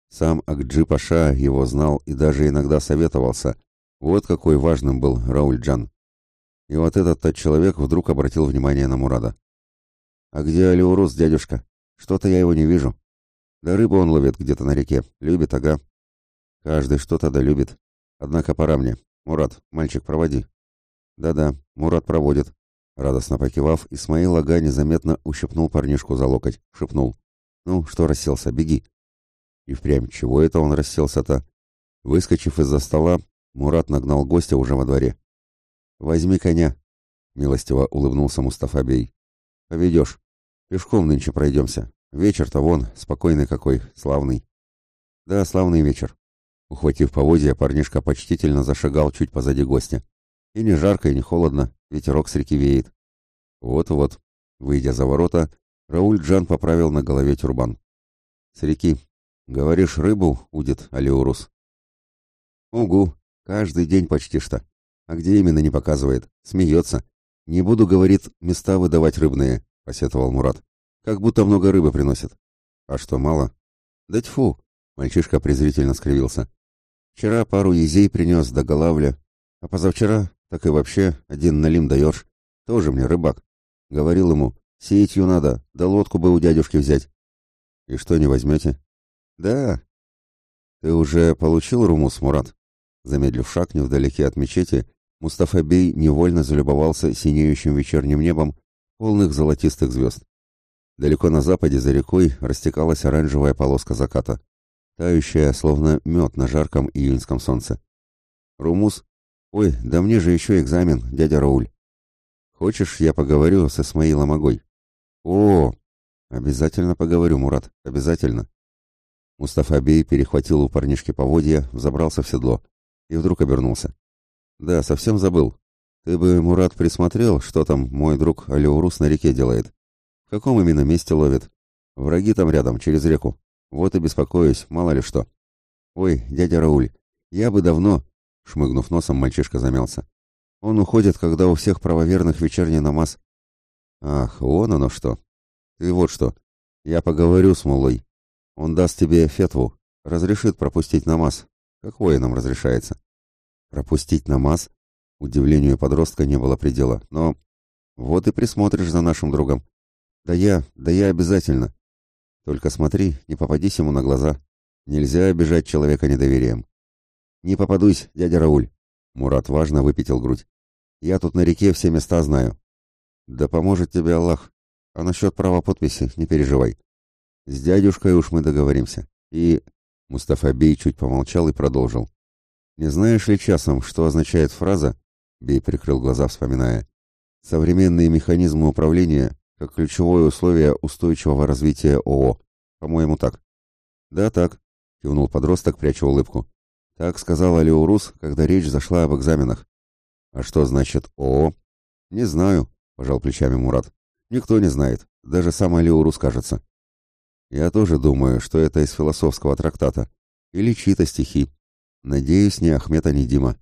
Сам Акджи Паша его знал и даже иногда советовался. Вот какой важным был Рауль Джан. И вот этот-то человек вдруг обратил внимание на Мурада. «А где Алиурус, дядюшка? Что-то я его не вижу. Да рыбу он ловит где-то на реке. Любит, ага. Каждый что-то да любит. Однако пора мне. Мурат, мальчик, проводи». «Да-да, Мурат проводит». Радостно покивав, Исмаил Ага незаметно ущипнул парнишку за локоть, шепнул. Ну, что расселся, беги. И впрямь, чего это он расселся-то? Выскочив из-за стола, Мурат нагнал гостя уже во дворе. «Возьми коня», — милостиво улыбнулся Мустафабей. «Поведешь. Пешком нынче пройдемся. Вечер-то вон, спокойный какой, славный». «Да, славный вечер». Ухватив поводья, парнишка почтительно зашагал чуть позади гостя. «И не жарко, и не холодно, ветерок с реки веет». «Вот-вот», выйдя за ворота, Рауль Джан поправил на голове тюрбан. «С реки. Говоришь, рыбу удит Алиурус?» «Угу. Каждый день почти что. А где именно не показывает? Смеется. Не буду, говорит, места выдавать рыбные», — посетовал Мурат. «Как будто много рыбы приносит». «А что, мало?» «Да тьфу!» — мальчишка презрительно скривился. «Вчера пару езей принес до голавля, а позавчера, так и вообще, один налим даешь. Тоже мне рыбак». Говорил ему, Сеятью надо, да лодку бы у дядюшки взять. И что, не возьмете? Да. Ты уже получил румус, Мурат? Замедлив шаг невдалеке от мечети, Мустафа Бей невольно залюбовался синеющим вечерним небом полных золотистых звезд. Далеко на западе за рекой растекалась оранжевая полоска заката, тающая, словно мед на жарком июньском солнце. Румус, ой, да мне же еще экзамен, дядя Рауль. Хочешь, я поговорю с Исмаилом Огой? «О, обязательно поговорю, Мурат, обязательно». Мустафа Бей перехватил у парнишки поводья, взобрался в седло и вдруг обернулся. «Да, совсем забыл. Ты бы, Мурат, присмотрел, что там мой друг Алиурус на реке делает. В каком именно месте ловит? Враги там рядом, через реку. Вот и беспокоюсь, мало ли что». «Ой, дядя Рауль, я бы давно...» Шмыгнув носом, мальчишка замялся. «Он уходит, когда у всех правоверных вечерний намаз. Ах, вон оно что. Ты вот что. Я поговорю с Мулой. Он даст тебе фетву. Разрешит пропустить намаз. Как воинам разрешается. Пропустить намаз? Удивлению подростка не было предела. Но вот и присмотришь за нашим другом. Да я, да я обязательно. Только смотри, не попадись ему на глаза. Нельзя обижать человека недоверием. Не попадусь, дядя Рауль. Мурат важно выпятил грудь. Я тут на реке все места знаю. Да поможет тебе Аллах. А насчет права подписи не переживай. С дядюшкой уж мы договоримся. И...» Мустафа Бей чуть помолчал и продолжил. «Не знаешь ли часом, что означает фраза?» Бей прикрыл глаза, вспоминая. «Современные механизмы управления как ключевое условие устойчивого развития ООО. По-моему, так». «Да, так», — кивнул подросток, пряча улыбку. «Так сказала Леурус, когда речь зашла об экзаменах». «А что значит ООО?» «Не знаю», — пожал плечами Мурат. «Никто не знает. Даже сам Алиурус, кажется». «Я тоже думаю, что это из философского трактата. Или чьи-то стихи. Надеюсь, не Ахмета, не Дима».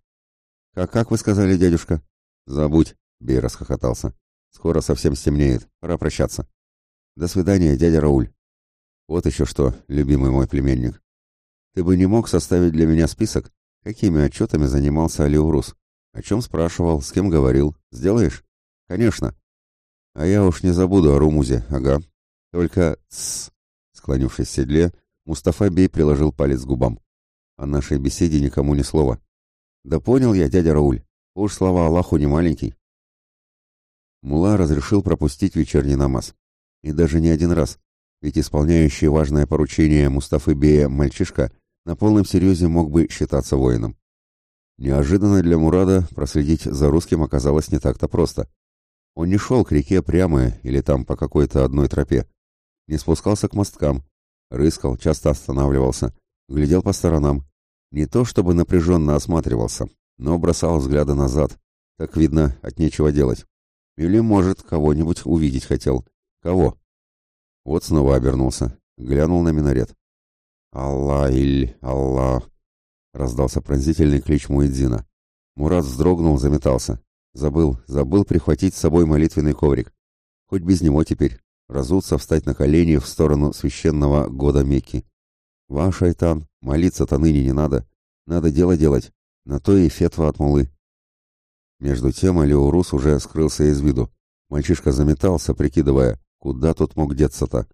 «Как, как вы сказали, дядюшка?» «Забудь», — Бей расхохотался. «Скоро совсем стемнеет. Пора прощаться». «До свидания, дядя Рауль». «Вот еще что, любимый мой племенник. Ты бы не мог составить для меня список, какими отчетами занимался Алиурус? О чем спрашивал, с кем говорил? Сделаешь?» «Конечно». «А я уж не забуду о Румузе, ага. Только...» Тс Склонившись в седле, Мустафа Бей приложил палец к губам. «О нашей беседе никому ни слова». «Да понял я, дядя Рауль. Уж слова Аллаху не маленький». Мула разрешил пропустить вечерний намаз. И даже не один раз. Ведь исполняющий важное поручение Мустафы Бея мальчишка на полном серьезе мог бы считаться воином. Неожиданно для Мурада проследить за русским оказалось не так-то просто. Он не шел к реке прямо или там по какой-то одной тропе. Не спускался к мосткам. Рыскал, часто останавливался. Глядел по сторонам. Не то чтобы напряженно осматривался, но бросал взгляды назад. Так видно, от нечего делать. Или, может, кого-нибудь увидеть хотел. Кого? Вот снова обернулся. Глянул на минарет. «Аллах, Иль, Аллах!» — раздался пронзительный клич Муэдзина. Мурат вздрогнул, заметался. Забыл, забыл прихватить с собой молитвенный коврик. Хоть без него теперь. Разулся встать на колени в сторону священного года Мекки. Ваш шайтан, молиться-то ныне не надо. Надо дело делать. На то и фетва от мулы. Между тем Алиурус уже скрылся из виду. Мальчишка заметался, прикидывая, куда тот мог деться-то.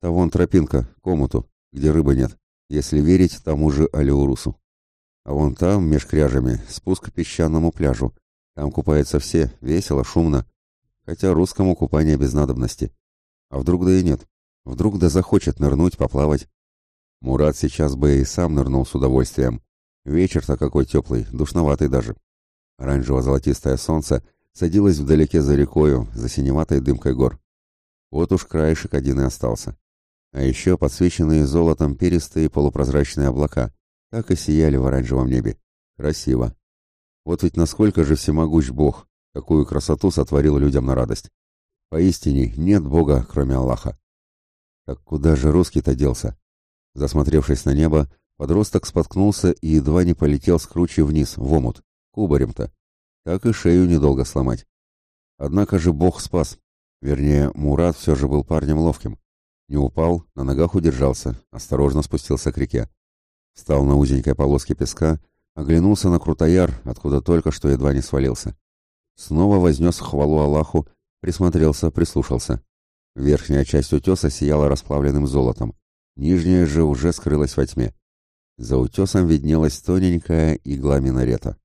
Та вон тропинка, комнату, где рыбы нет, если верить тому же Алиурусу. А вон там, меж кряжами, спуск к песчаному пляжу, там купаются все, весело, шумно. Хотя русскому купание без надобности. А вдруг да и нет. Вдруг да захочет нырнуть, поплавать. Мурат сейчас бы и сам нырнул с удовольствием. Вечер-то какой теплый, душноватый даже. Оранжево-золотистое солнце садилось вдалеке за рекою, за синеватой дымкой гор. Вот уж краешек один и остался. А еще подсвеченные золотом перистые полупрозрачные облака так и сияли в оранжевом небе. Красиво. Вот ведь насколько же всемогущ Бог, какую красоту сотворил людям на радость. Поистине нет Бога, кроме Аллаха. Так куда же русский-то делся? Засмотревшись на небо, подросток споткнулся и едва не полетел с кручи вниз, в омут, кубарем-то. Так и шею недолго сломать. Однако же Бог спас. Вернее, Мурат все же был парнем ловким. Не упал, на ногах удержался, осторожно спустился к реке. Встал на узенькой полоске песка Оглянулся на Крутояр, откуда только что едва не свалился. Снова вознес хвалу Аллаху, присмотрелся, прислушался. Верхняя часть утеса сияла расплавленным золотом. Нижняя же уже скрылась во тьме. За утесом виднелась тоненькая игла минарета.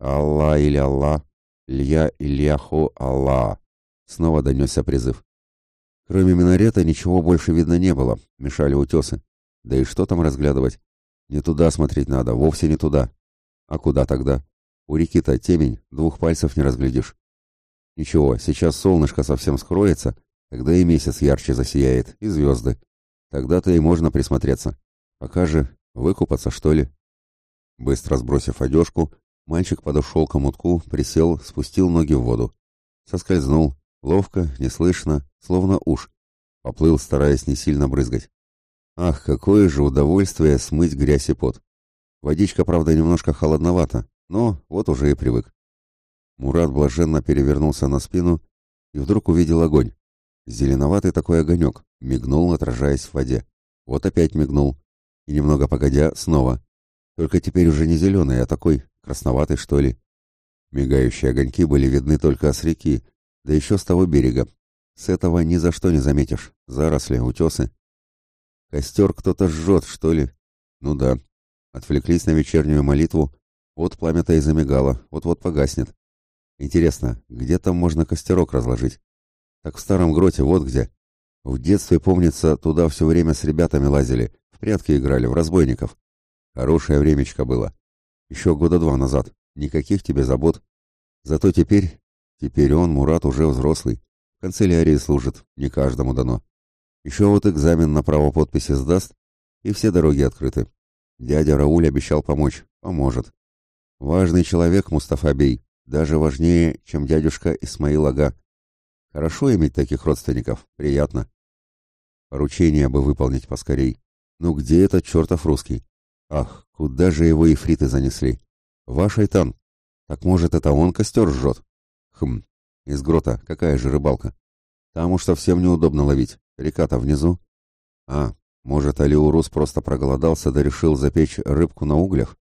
«Алла или Алла! Илья Ильяху Алла!» Снова донесся призыв. Кроме минарета ничего больше видно не было, мешали утесы. Да и что там разглядывать? Не туда смотреть надо, вовсе не туда. А куда тогда? У реки-то темень, двух пальцев не разглядишь. Ничего, сейчас солнышко совсем скроется, тогда и месяц ярче засияет, и звезды. Тогда-то и можно присмотреться. Пока же выкупаться, что ли? Быстро сбросив одежку, мальчик подошел к мутку, присел, спустил ноги в воду. Соскользнул, ловко, неслышно, словно уж. Поплыл, стараясь не сильно брызгать. Ах, какое же удовольствие смыть грязь и пот. Водичка, правда, немножко холодновата, но вот уже и привык. Мурат блаженно перевернулся на спину и вдруг увидел огонь. Зеленоватый такой огонек, мигнул, отражаясь в воде. Вот опять мигнул. И немного погодя, снова. Только теперь уже не зеленый, а такой, красноватый, что ли. Мигающие огоньки были видны только с реки, да еще с того берега. С этого ни за что не заметишь. Заросли, утесы. Костер кто-то жжет, что ли? Ну да. Отвлеклись на вечернюю молитву. Вот пламя-то и замигало, вот-вот погаснет. Интересно, где там можно костерок разложить? Так в старом гроте, вот где. В детстве, помнится, туда все время с ребятами лазили, в прятки играли, в разбойников. Хорошее времечко было. Еще года два назад. Никаких тебе забот. Зато теперь... Теперь он, Мурат, уже взрослый. В канцелярии служит, не каждому дано. Еще вот экзамен на право подписи сдаст, и все дороги открыты. Дядя Рауль обещал помочь. Поможет. Важный человек Мустафа Бей, даже важнее, чем дядюшка Исмаил Ага. Хорошо иметь таких родственников, приятно. Поручение бы выполнить поскорей. Ну где этот чертов русский? Ах, куда же его ифриты занесли? Ваш Айтан. Так может, это он костер жжет? Хм, из грота, какая же рыбалка? Там уж совсем неудобно ловить. Река-то внизу? А, может, Алиурус просто проголодался да решил запечь рыбку на углях?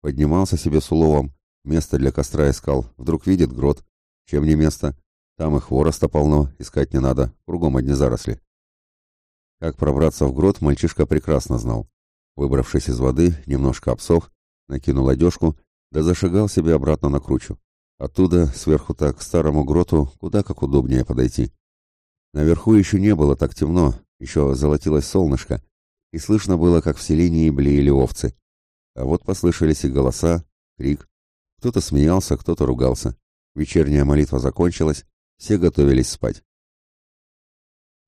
Поднимался себе с уловом, место для костра искал, вдруг видит грот. Чем не место? Там и хвороста полно, искать не надо, кругом одни заросли. Как пробраться в грот, мальчишка прекрасно знал. Выбравшись из воды, немножко обсох, накинул одежку, да зашагал себе обратно на кручу. Оттуда, сверху так, к старому гроту, куда как удобнее подойти. Наверху еще не было так темно, еще золотилось солнышко, и слышно было, как в селении блеяли овцы. А вот послышались и голоса, крик. Кто-то смеялся, кто-то ругался. Вечерняя молитва закончилась, все готовились спать.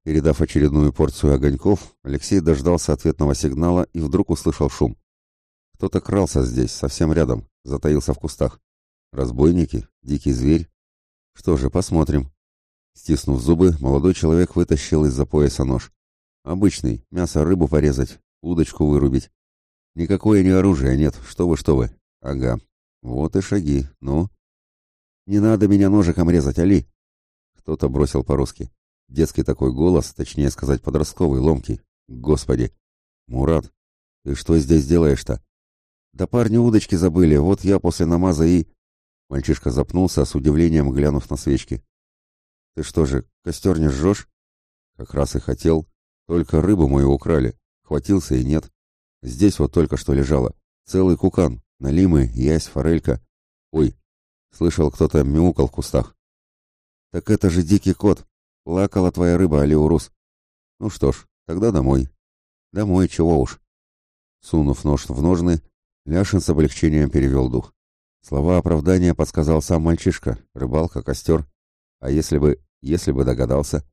Передав очередную порцию огоньков, Алексей дождался ответного сигнала и вдруг услышал шум. Кто-то крался здесь, совсем рядом, затаился в кустах. Разбойники, дикий зверь. Что же, посмотрим, Стиснув зубы, молодой человек вытащил из-за пояса нож. Обычный, мясо рыбу порезать, удочку вырубить. Никакое не оружие нет, что вы, что вы. Ага, вот и шаги, ну. Не надо меня ножиком резать, Али. Кто-то бросил по-русски. Детский такой голос, точнее сказать, подростковый, ломкий. Господи. Мурат, ты что здесь делаешь-то? Да парни удочки забыли, вот я после намаза и... Мальчишка запнулся, с удивлением глянув на свечки. Ты что же, костер не жжешь? Как раз и хотел. Только рыбу мою украли. Хватился и нет. Здесь вот только что лежало Целый кукан. Налимы, ясь, форелька. Ой, слышал, кто-то мяукал в кустах. Так это же дикий кот. Лакала твоя рыба, Алиурус. Ну что ж, тогда домой. Домой, чего уж. Сунув нож в ножны, Ляшин с облегчением перевел дух. Слова оправдания подсказал сам мальчишка, рыбалка, костер. А если бы если бы догадался,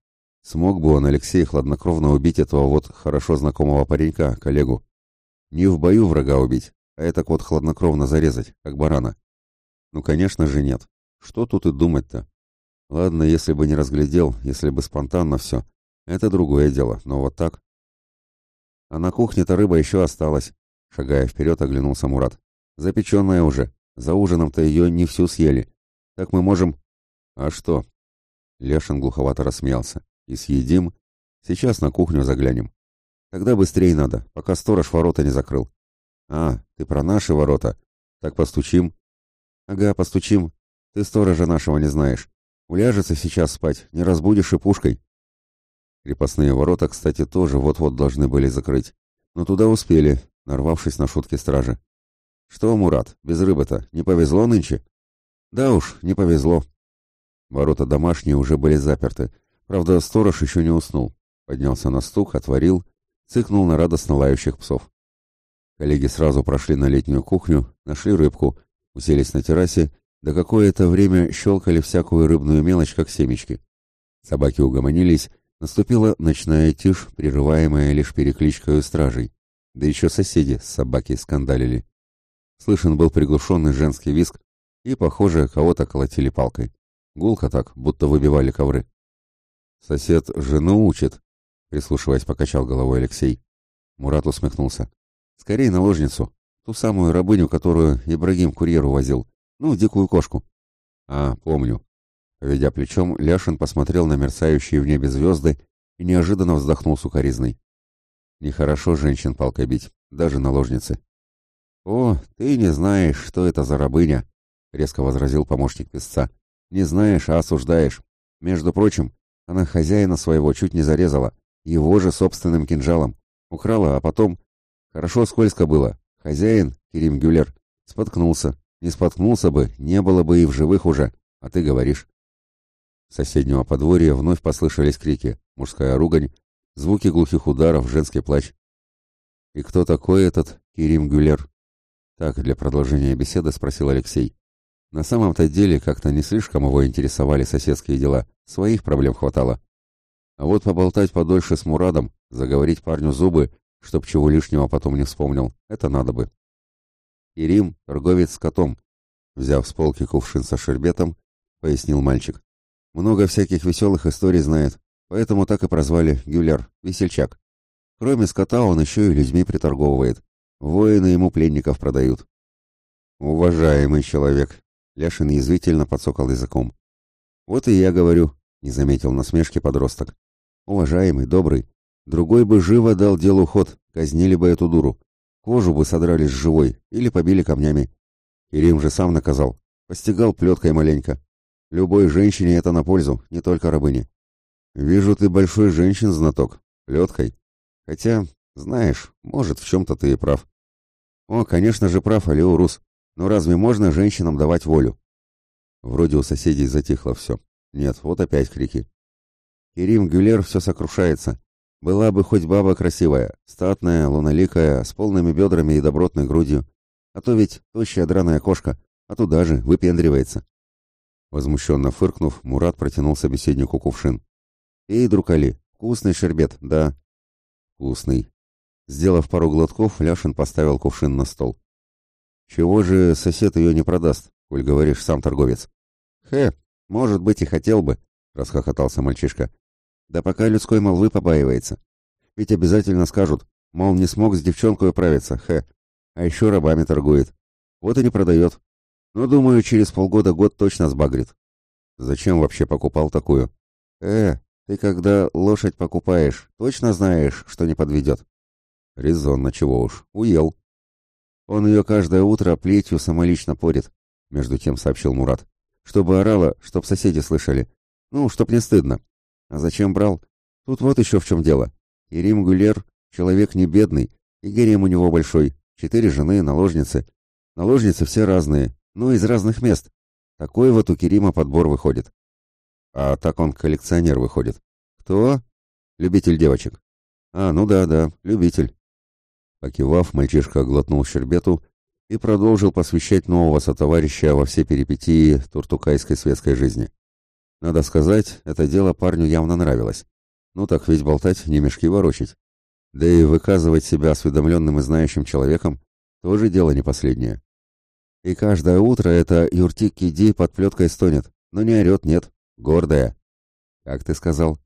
смог бы он Алексей хладнокровно убить этого вот хорошо знакомого паренька, коллегу. Не в бою врага убить, а это вот хладнокровно зарезать, как барана. Ну, конечно же, нет. Что тут и думать-то? Ладно, если бы не разглядел, если бы спонтанно все. Это другое дело, но вот так. А на кухне-то рыба еще осталась. Шагая вперед, оглянулся Мурат. Запеченная уже. За ужином-то ее не всю съели. Так мы можем... А что? Лешин глуховато рассмеялся. «И съедим? Сейчас на кухню заглянем. Тогда быстрее надо, пока сторож ворота не закрыл». «А, ты про наши ворота? Так постучим?» «Ага, постучим. Ты сторожа нашего не знаешь. Уляжется сейчас спать, не разбудишь и пушкой». Крепостные ворота, кстати, тоже вот-вот должны были закрыть. Но туда успели, нарвавшись на шутки стражи. «Что, Мурат, без рыбы-то, не повезло нынче?» «Да уж, не повезло», Ворота домашние уже были заперты. Правда, сторож еще не уснул. Поднялся на стук, отворил, цыкнул на радостно лающих псов. Коллеги сразу прошли на летнюю кухню, нашли рыбку, уселись на террасе, да какое-то время щелкали всякую рыбную мелочь, как семечки. Собаки угомонились, наступила ночная тишь, прерываемая лишь перекличкой стражей. Да еще соседи с собаки скандалили. Слышен был приглушенный женский виск, и, похоже, кого-то колотили палкой. Гулко так, будто выбивали ковры. «Сосед жену учит», — прислушиваясь, покачал головой Алексей. Мурат усмехнулся. «Скорее наложницу, ту самую рабыню, которую Ибрагим курьеру возил. Ну, дикую кошку». «А, помню». Ведя плечом, Ляшин посмотрел на мерцающие в небе звезды и неожиданно вздохнул сукоризной. «Нехорошо женщин палкой бить, даже наложницы». «О, ты не знаешь, что это за рабыня», — резко возразил помощник песца. Не знаешь, а осуждаешь. Между прочим, она хозяина своего чуть не зарезала, его же собственным кинжалом. Украла, а потом... Хорошо скользко было. Хозяин, Керим Гюллер, споткнулся. Не споткнулся бы, не было бы и в живых уже, а ты говоришь. С соседнего подворья вновь послышались крики, мужская ругань, звуки глухих ударов, женский плач. «И кто такой этот Керим Гюлер?» Так, для продолжения беседы спросил Алексей. На самом-то деле как-то не слишком его интересовали соседские дела, своих проблем хватало. А вот поболтать подольше с Мурадом, заговорить парню зубы, чтоб чего лишнего потом не вспомнил, это надо бы. Ирим — торговец с котом, взяв с полки кувшин со шербетом, пояснил мальчик. Много всяких веселых историй знает, поэтому так и прозвали Гюляр, весельчак. Кроме скота он еще и людьми приторговывает. Воины ему пленников продают. «Уважаемый человек, Ляшин язвительно подсокал языком. «Вот и я говорю», — не заметил насмешки подросток. «Уважаемый, добрый, другой бы живо дал делу ход, казнили бы эту дуру. Кожу бы содрали с живой или побили камнями. Ирим же сам наказал, постигал плеткой маленько. Любой женщине это на пользу, не только рабыне. Вижу, ты большой женщин-знаток, плеткой. Хотя, знаешь, может, в чем-то ты и прав». «О, конечно же, прав, Алио Рус. Но разве можно женщинам давать волю? Вроде у соседей затихло все. Нет, вот опять крики. Керим Гюлер все сокрушается. Была бы хоть баба красивая, статная, луноликая, с полными бедрами и добротной грудью. А то ведь тощая драная кошка, а туда же выпендривается. Возмущенно фыркнув, Мурат протянул собеседнику кувшин. «Эй, друг Али, вкусный шербет, да?» «Вкусный». Сделав пару глотков, Ляшин поставил кувшин на стол. Чего же сосед ее не продаст, коль говоришь сам торговец? Хе, может быть и хотел бы, расхохотался мальчишка. Да пока людской молвы побаивается. Ведь обязательно скажут, мол, не смог с девчонкой управиться, хе. А еще рабами торгует. Вот и не продает. Но, думаю, через полгода-год точно сбагрит. Зачем вообще покупал такую? Э, ты когда лошадь покупаешь, точно знаешь, что не подведет? Резонно, чего уж. Уел. Он ее каждое утро плетью самолично порит, между тем сообщил Мурат. Чтобы орала, чтоб соседи слышали. Ну, чтоб не стыдно. А зачем брал? Тут вот еще в чем дело. Ирим Гулер — человек не бедный, и гарем у него большой. Четыре жены, наложницы. Наложницы все разные, но из разных мест. Такой вот у Керима подбор выходит. А так он коллекционер выходит. Кто? Любитель девочек. А, ну да, да, любитель. Покивав, мальчишка глотнул щербету и продолжил посвящать нового сотоварища во все перипетии туртукайской светской жизни. Надо сказать, это дело парню явно нравилось. Ну так ведь болтать, не мешки ворочить. Да и выказывать себя осведомленным и знающим человеком тоже дело не последнее. И каждое утро это Юртик Киди под плеткой стонет, но не орет, нет, гордая. Как ты сказал?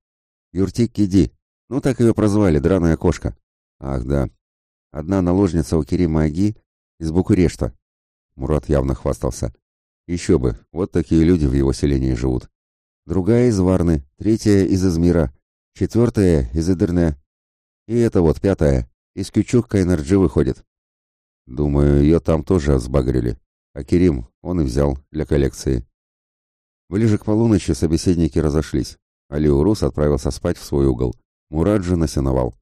Юртик Киди. Ну так ее прозвали, драная кошка. Ах да, Одна наложница у Керима Аги из Букурешта. Мурат явно хвастался. Еще бы, вот такие люди в его селении живут. Другая из Варны, третья из Измира, четвертая из Эдерне. И это вот пятая, из Кючук Кайнарджи выходит. Думаю, ее там тоже сбагрили. А Керим он и взял для коллекции. Ближе к полуночи собеседники разошлись. Алиурус отправился спать в свой угол. Мурат же на сеновал.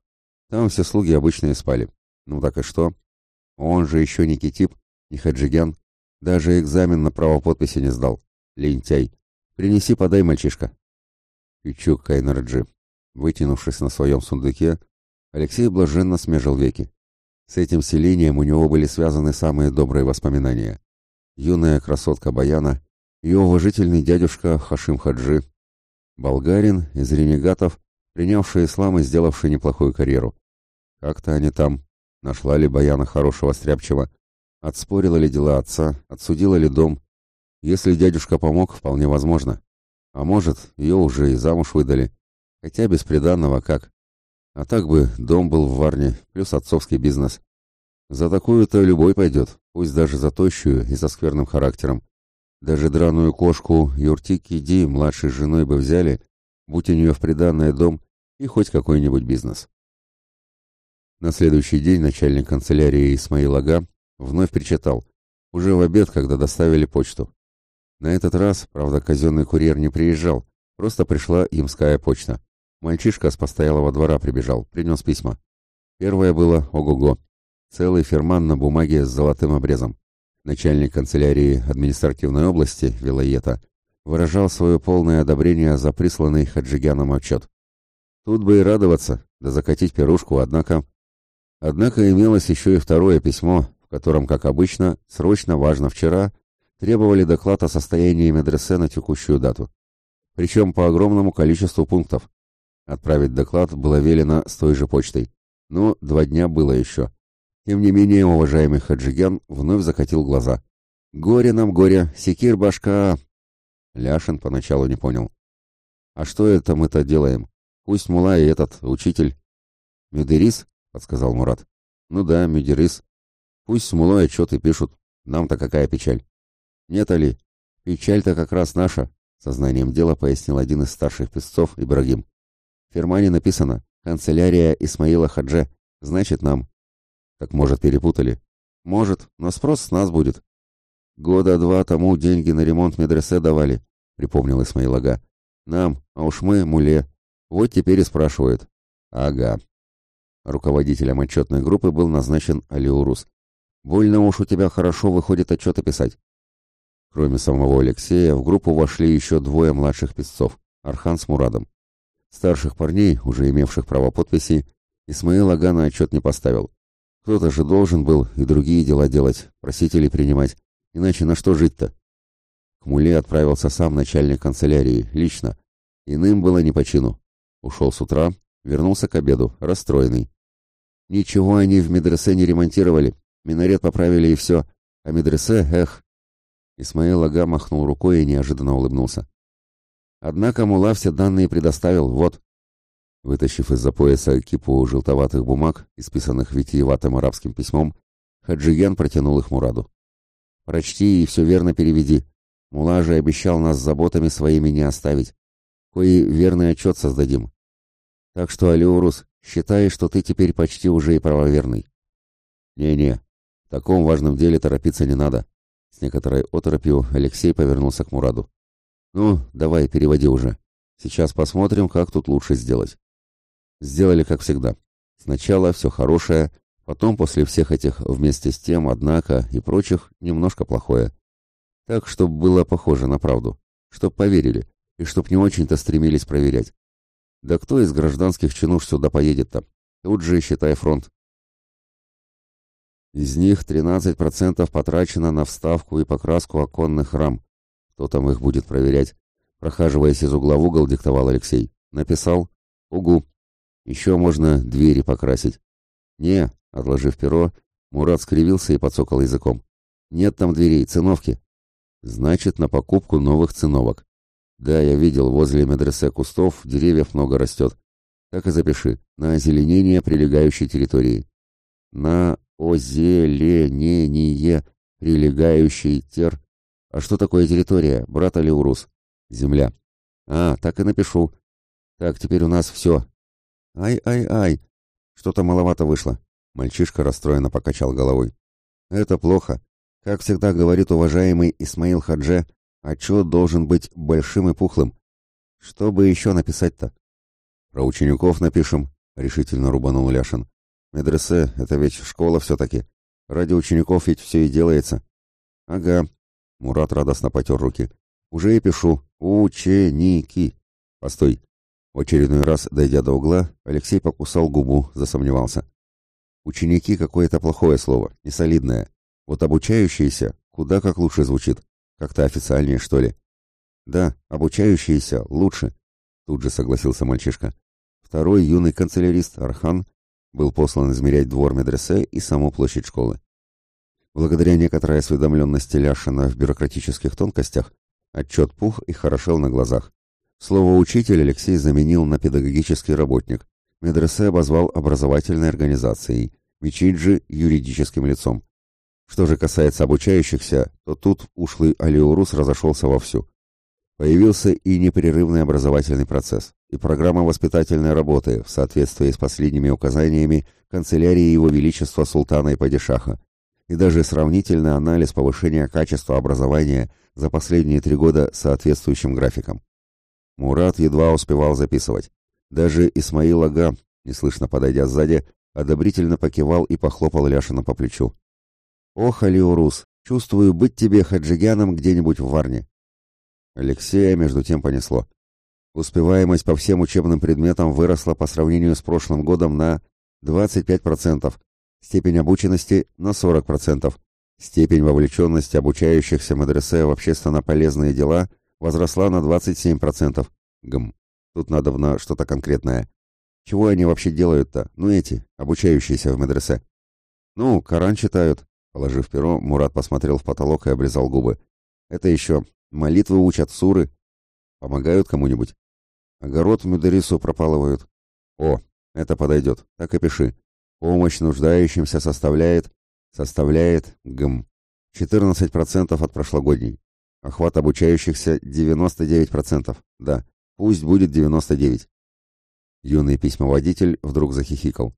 Там все слуги обычные спали. Ну так и что? Он же еще не кятип, не хаджигян. Даже экзамен на право подписи не сдал. Лентяй. Принеси, подай, мальчишка. Кючук Кайнерджи. Вытянувшись на своем сундуке, Алексей блаженно смежил веки. С этим селением у него были связаны самые добрые воспоминания. Юная красотка Баяна, и уважительный дядюшка Хашим Хаджи, болгарин из ренегатов, принявший ислам и сделавший неплохую карьеру. Как-то они там Нашла ли Баяна хорошего стряпчего? Отспорила ли дела отца? Отсудила ли дом? Если дядюшка помог, вполне возможно. А может, ее уже и замуж выдали. Хотя без приданного как. А так бы дом был в Варне, плюс отцовский бизнес. За такую-то любой пойдет, пусть даже за тощую и за скверным характером. Даже драную кошку Юртики Ди младшей женой бы взяли, будь у нее в приданное дом и хоть какой-нибудь бизнес. На следующий день начальник канцелярии Исмаил Ага вновь причитал, уже в обед, когда доставили почту. На этот раз, правда, казенный курьер не приезжал, просто пришла имская почта. Мальчишка с постоялого двора прибежал, принес письма. Первое было «Ого-го». Целый ферман на бумаге с золотым обрезом. Начальник канцелярии административной области Вилоета выражал свое полное одобрение за присланный Хаджигяном отчет. Тут бы и радоваться, да закатить пирушку, однако Однако имелось еще и второе письмо, в котором, как обычно, срочно важно вчера, требовали доклад о состоянии медресе на текущую дату. Причем по огромному количеству пунктов. Отправить доклад было велено с той же почтой. Но два дня было еще. Тем не менее, уважаемый Хаджигян вновь закатил глаза. «Горе нам, горе! Секир башка!» Ляшин поначалу не понял. «А что это мы-то делаем? Пусть мулай этот, учитель». «Медерис?» подсказал Мурат. Ну да, Мюдерис. Пусть смыло отчет и пишут. Нам-то какая печаль. Нет, Али, печаль-то как раз наша, сознанием дела пояснил один из старших песцов Ибрагим. В фирмане написано «Канцелярия Исмаила Хадже». Значит, нам. Так, может, перепутали? Может, но спрос с нас будет. Года два тому деньги на ремонт медресе давали, припомнил Исмаил Ага. Нам, а уж мы, муле. Вот теперь и спрашивают. Ага, Руководителем отчетной группы был назначен Алиурус. «Больно уж у тебя хорошо выходит отчеты писать». Кроме самого Алексея, в группу вошли еще двое младших писцов – Архан с Мурадом. Старших парней, уже имевших право подписи, Исмаил Ага на отчет не поставил. Кто-то же должен был и другие дела делать, просителей принимать. Иначе на что жить-то? К Муле отправился сам начальник канцелярии, лично. Иным было не по чину. Ушел с утра, вернулся к обеду, расстроенный. Ничего они в медресе не ремонтировали. Минарет поправили и все. А медресе, эх. Исмаил Ага махнул рукой и неожиданно улыбнулся. Однако Мула все данные предоставил, вот. Вытащив из-за пояса кипу желтоватых бумаг, исписанных витиеватым арабским письмом, Хаджиян протянул их Мураду. «Прочти и все верно переведи. Мула же обещал нас заботами своими не оставить. Кое верный отчет создадим. Так что, Алиурус, Считай, что ты теперь почти уже и правоверный. Не-не, в таком важном деле торопиться не надо. С некоторой оторопью Алексей повернулся к Мураду. Ну, давай, переводи уже. Сейчас посмотрим, как тут лучше сделать. Сделали, как всегда. Сначала все хорошее, потом после всех этих вместе с тем, однако и прочих, немножко плохое. Так, чтобы было похоже на правду, чтоб поверили, и чтоб не очень-то стремились проверять. Да кто из гражданских чинуш сюда поедет-то? Тут же, считай, фронт. Из них 13% потрачено на вставку и покраску оконных рам. Кто там их будет проверять? Прохаживаясь из угла в угол, диктовал Алексей. Написал? Угу. Еще можно двери покрасить. Не, отложив перо, Мурат скривился и подсокал языком. Нет там дверей, циновки. Значит, на покупку новых циновок. Да, я видел возле медресе кустов, деревьев много растет. Так и запиши. На озеленение прилегающей территории. На озеленение прилегающей тер... А что такое территория, брат Алиурус? Земля. А, так и напишу. Так, теперь у нас все. Ай-ай-ай, что-то маловато вышло. Мальчишка расстроенно покачал головой. Это плохо. Как всегда говорит уважаемый Исмаил Хадже, а Отчет должен быть большим и пухлым. Что бы еще написать-то? Про учеников напишем, решительно рубанул Ляшин. Медресе — это ведь школа все-таки. Ради учеников ведь все и делается. Ага. Мурат радостно потер руки. Уже и пишу. Ученики. Постой. В очередной раз, дойдя до угла, Алексей покусал губу, засомневался. Ученики — какое-то плохое слово, несолидное. Вот обучающиеся куда как лучше звучит. Как-то официальнее, что ли?» «Да, обучающиеся лучше», — тут же согласился мальчишка. Второй юный канцелярист Архан был послан измерять двор медресе и саму площадь школы. Благодаря некоторой осведомленности Ляшина в бюрократических тонкостях, отчет пух и хорошел на глазах. Слово «учитель» Алексей заменил на «педагогический работник», медресе обозвал образовательной организацией, Мичиджи – юридическим лицом. Что же касается обучающихся, то тут ушлый Алиорус разошелся вовсю. Появился и непрерывный образовательный процесс, и программа воспитательной работы в соответствии с последними указаниями канцелярии Его Величества Султана и Падишаха, и даже сравнительный анализ повышения качества образования за последние три года соответствующим графиком. Мурат едва успевал записывать. Даже Исмаил Ага, неслышно подойдя сзади, одобрительно покивал и похлопал Ляшина по плечу. Ох, Алиурус, чувствую быть тебе хаджигяном где-нибудь в Варне. Алексея между тем понесло. Успеваемость по всем учебным предметам выросла по сравнению с прошлым годом на 25%, степень обученности на 40%, степень вовлеченности обучающихся мадресе в общественно полезные дела возросла на 27%. Гм. Тут надо на что-то конкретное. Чего они вообще делают-то? Ну эти, обучающиеся в медресе. Ну, Коран читают, Положив перо, Мурат посмотрел в потолок и обрезал губы. «Это еще. Молитвы учат, суры. Помогают кому-нибудь. Огород мюдерису пропалывают. О, это подойдет. Так и пиши. Помощь нуждающимся составляет... Составляет... Гм. 14% от прошлогодней. Охват обучающихся 99%. Да, пусть будет 99%. Юный письмоводитель вдруг захихикал.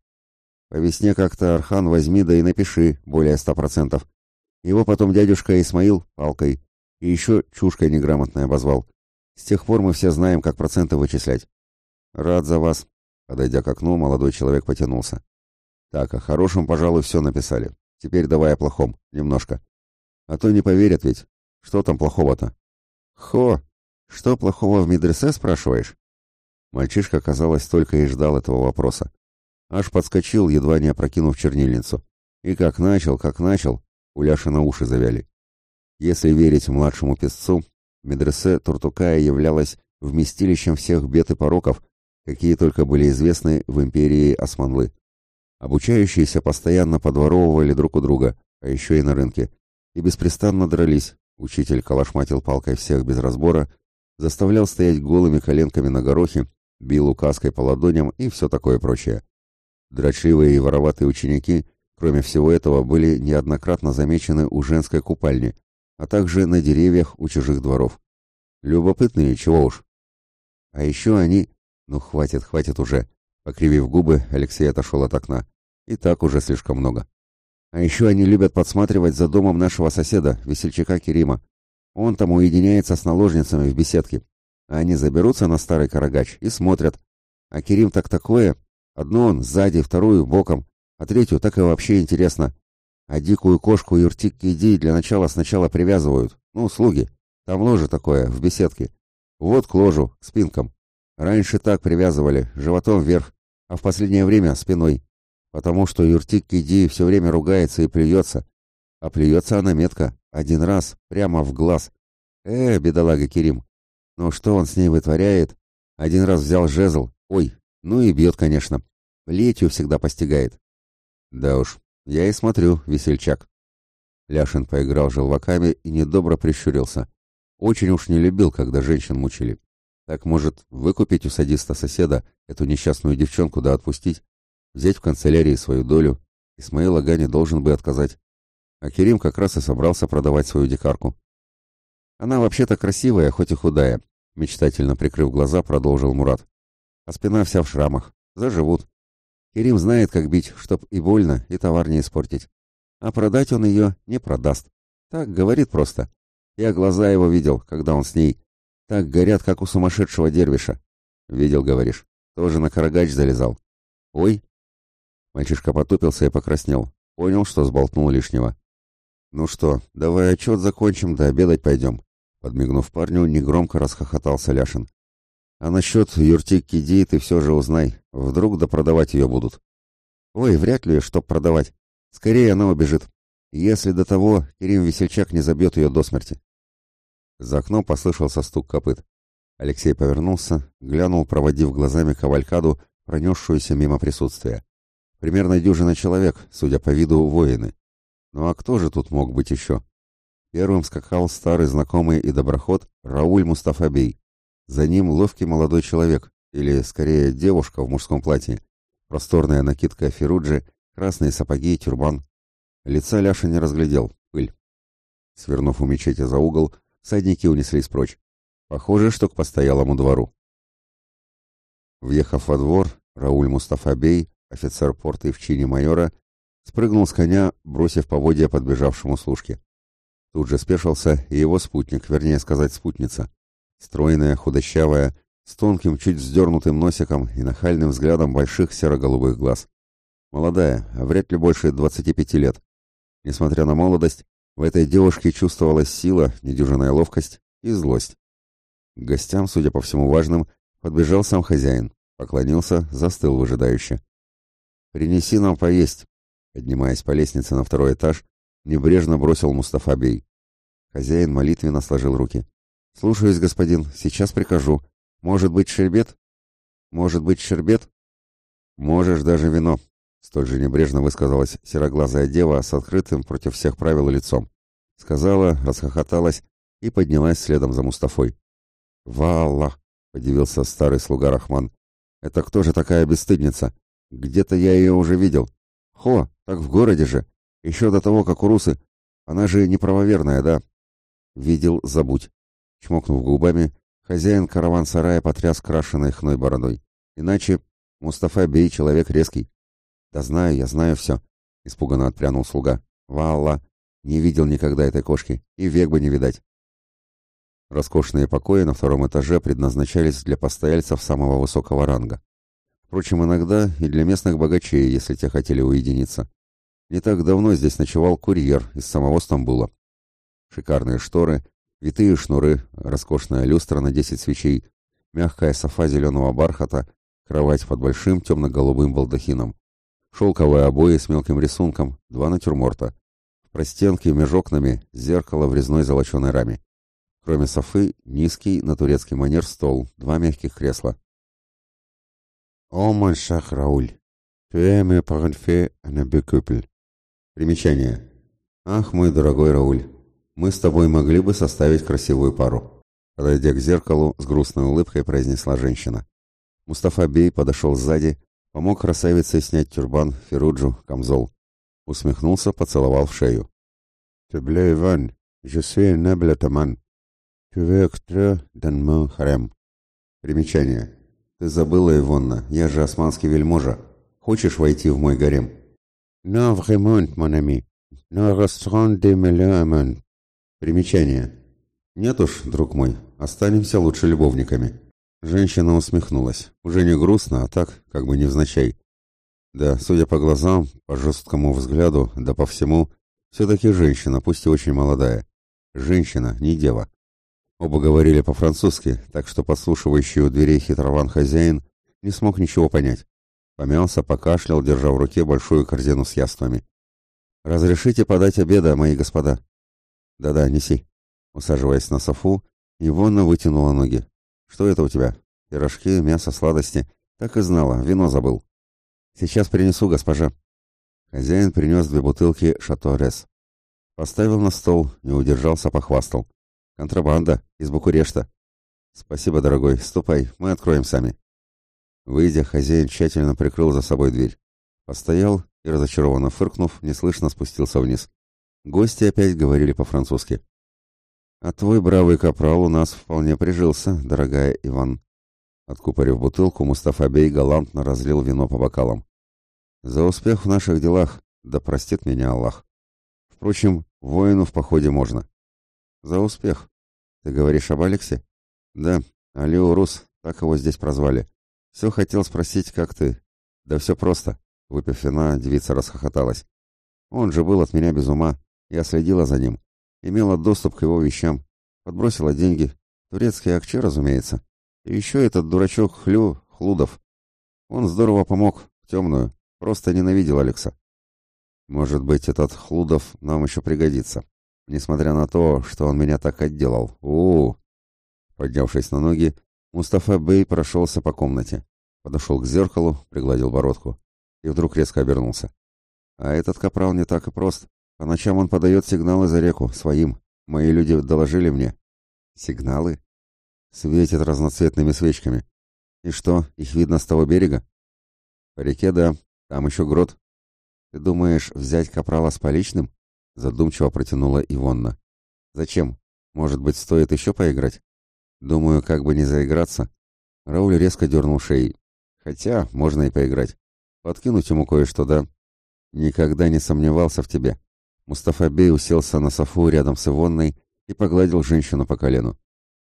По весне как-то Архан возьми да и напиши более ста процентов. Его потом дядюшка Исмаил палкой и еще чушкой неграмотной обозвал. С тех пор мы все знаем, как проценты вычислять. Рад за вас. Подойдя к окну, молодой человек потянулся. Так, о хорошем, пожалуй, все написали. Теперь давай о плохом. Немножко. А то не поверят ведь. Что там плохого-то? Хо! Что плохого в медресе, спрашиваешь? Мальчишка, казалось, только и ждал этого вопроса аж подскочил, едва не опрокинув чернильницу. И как начал, как начал, у Ляшина уши завяли. Если верить младшему песцу, медресе Туртукая являлась вместилищем всех бед и пороков, какие только были известны в империи Османлы. Обучающиеся постоянно подворовывали друг у друга, а еще и на рынке, и беспрестанно дрались. Учитель калашматил палкой всех без разбора, заставлял стоять голыми коленками на горохе, бил указкой по ладоням и все такое прочее. Дрочливые и вороватые ученики, кроме всего этого, были неоднократно замечены у женской купальни, а также на деревьях у чужих дворов. Любопытные, чего уж. А еще они... Ну, хватит, хватит уже. Покривив губы, Алексей отошел от окна. И так уже слишком много. А еще они любят подсматривать за домом нашего соседа, весельчака Керима. Он там уединяется с наложницами в беседке. А они заберутся на старый карагач и смотрят. А Керим так такое, Одну он сзади, вторую боком, а третью так и вообще интересно. А дикую кошку юртик иди для начала сначала привязывают. Ну, слуги. Там ложе такое, в беседке. Вот к ложу, к спинкам. Раньше так привязывали, животом вверх, а в последнее время спиной. Потому что юртик Киди все время ругается и плюется. А плюется она метко, один раз, прямо в глаз. Э, бедолага Керим. Ну что он с ней вытворяет? Один раз взял жезл. Ой, ну и бьет, конечно. летью всегда постигает. Да уж, я и смотрю, весельчак. Ляшин поиграл желваками и недобро прищурился. Очень уж не любил, когда женщин мучили. Так, может, выкупить у садиста-соседа эту несчастную девчонку да отпустить? Взять в канцелярии свою долю? Исмаил Агани должен бы отказать. А Керим как раз и собрался продавать свою дикарку. Она вообще-то красивая, хоть и худая, мечтательно прикрыв глаза, продолжил Мурат а спина вся в шрамах. Заживут. Керим знает, как бить, чтоб и больно, и товар не испортить. А продать он ее не продаст. Так говорит просто. Я глаза его видел, когда он с ней. Так горят, как у сумасшедшего дервиша. Видел, говоришь. Тоже на карагач залезал. Ой. Мальчишка потупился и покраснел. Понял, что сболтнул лишнего. Ну что, давай отчет закончим, да обедать пойдем. Подмигнув парню, негромко расхохотался Ляшин. А насчет юртик Ди ты все же узнай. Вдруг да продавать ее будут. Ой, вряд ли, чтоб продавать. Скорее она убежит. Если до того Кирим Весельчак не забьет ее до смерти. За окном послышался стук копыт. Алексей повернулся, глянул, проводив глазами кавалькаду, пронесшуюся мимо присутствия. Примерно дюжина человек, судя по виду, воины. Ну а кто же тут мог быть еще? Первым скакал старый знакомый и доброход Рауль Мустафабей. За ним ловкий молодой человек, или, скорее, девушка в мужском платье. Просторная накидка Феруджи, красные сапоги и тюрбан. Лица Ляша не разглядел, пыль. Свернув у мечети за угол, всадники унеслись прочь. Похоже, что к постоялому двору. Въехав во двор, Рауль Мустафабей, офицер порта и в чине майора, спрыгнул с коня, бросив поводья подбежавшему служке. Тут же спешился и его спутник, вернее сказать, спутница. Стройная, худощавая, с тонким, чуть вздернутым носиком и нахальным взглядом больших серо-голубых глаз. Молодая, а вряд ли больше 25 лет. Несмотря на молодость, в этой девушке чувствовалась сила, недюжинная ловкость и злость. К гостям, судя по всему важным, подбежал сам хозяин, поклонился, застыл выжидающе. «Принеси нам поесть», — поднимаясь по лестнице на второй этаж, небрежно бросил Мустафа Бей. Хозяин молитвенно сложил руки. «Слушаюсь, господин. Сейчас прикажу. Может быть, шербет?» «Может быть, шербет?» «Можешь даже вино», — столь же небрежно высказалась сероглазая дева с открытым против всех правил лицом. Сказала, расхохоталась и поднялась следом за Мустафой. «Валла!» — подивился старый слуга Рахман. «Это кто же такая бесстыдница? Где-то я ее уже видел. Хо, так в городе же. Еще до того, как у русы. Она же неправоверная, да?» «Видел, забудь», чмокнув губами, хозяин караван-сарая потряс крашенной хной бородой. Иначе Мустафа бей, человек резкий. Да знаю, я знаю все, испуганно отпрянул слуга. Валла, не видел никогда этой кошки, и век бы не видать. Роскошные покои на втором этаже предназначались для постояльцев самого высокого ранга. Впрочем, иногда и для местных богачей, если те хотели уединиться. Не так давно здесь ночевал курьер из самого Стамбула. Шикарные шторы Витые шнуры, роскошная люстра на 10 свечей, мягкая софа зеленого бархата, кровать под большим темно-голубым балдахином, шелковые обои с мелким рисунком, два натюрморта, в простенке между окнами зеркало в резной золоченой раме. Кроме софы, низкий на турецкий манер стол, два мягких кресла. «О, мой шах, Рауль! Туэме паральфе анабекюпель!» Примечание. «Ах, мой дорогой Рауль!» «Мы с тобой могли бы составить красивую пару», — подойдя к зеркалу, с грустной улыбкой произнесла женщина. Мустафа Бей подошел сзади, помог красавице снять тюрбан, феруджу, камзол. Усмехнулся, поцеловал в шею. «Ты Иван, je suis небля таман. Tu veux être dans. Примечание. «Ты забыла, Ивонна, я же османский вельможа. Хочешь войти в мой гарем?» «Non, vraiment, mon ami. Nous resterons des millions Примечание. Нет уж, друг мой, останемся лучше любовниками. Женщина усмехнулась. Уже не грустно, а так, как бы невзначай. Да, судя по глазам, по жесткому взгляду, да по всему, все-таки женщина, пусть и очень молодая. Женщина, не дева. Оба говорили по-французски, так что подслушивающий у дверей хитрован хозяин не смог ничего понять. Помялся, покашлял, держа в руке большую корзину с яствами. «Разрешите подать обеда, мои господа?» «Да-да, неси». Усаживаясь на софу, Ивона вытянула ноги. «Что это у тебя? Пирожки, мясо, сладости. Так и знала, вино забыл». «Сейчас принесу, госпожа». Хозяин принес две бутылки «Шато-Рес». Поставил на стол, не удержался, похвастал. «Контрабанда, из Букурешта». «Спасибо, дорогой, ступай, мы откроем сами». Выйдя, хозяин тщательно прикрыл за собой дверь. Постоял и, разочарованно фыркнув, неслышно спустился вниз. Гости опять говорили по-французски. «А твой бравый капрал у нас вполне прижился, дорогая Иван». Откупорив бутылку, Мустафа Бей галантно разлил вино по бокалам. «За успех в наших делах, да простит меня Аллах. Впрочем, воину в походе можно». «За успех. Ты говоришь об Алексе?» «Да, Алио Рус, так его здесь прозвали. Все хотел спросить, как ты?» «Да все просто». Выпив вина, девица расхохоталась. «Он же был от меня без ума. Я следила за ним, имела доступ к его вещам, подбросила деньги. турецкий акче, разумеется. И еще этот дурачок Хлю, Хлудов. Он здорово помог, в темную. Просто ненавидел Алекса. Может быть, этот Хлудов нам еще пригодится. Несмотря на то, что он меня так отделал. у, -у, -у. Поднявшись на ноги, Мустафа Бэй прошелся по комнате. Подошел к зеркалу, пригладил бородку. И вдруг резко обернулся. А этот капрал не так и прост. По ночам он подает сигналы за реку, своим. Мои люди доложили мне. Сигналы? Светят разноцветными свечками. И что, их видно с того берега? По реке, да. Там еще грот. Ты думаешь, взять капрала с поличным? Задумчиво протянула Ивонна. Зачем? Может быть, стоит еще поиграть? Думаю, как бы не заиграться. Рауль резко дернул шеей. Хотя, можно и поиграть. Подкинуть ему кое-что, да. Никогда не сомневался в тебе. Мустафа Бей уселся на софу рядом с Ивонной и погладил женщину по колену.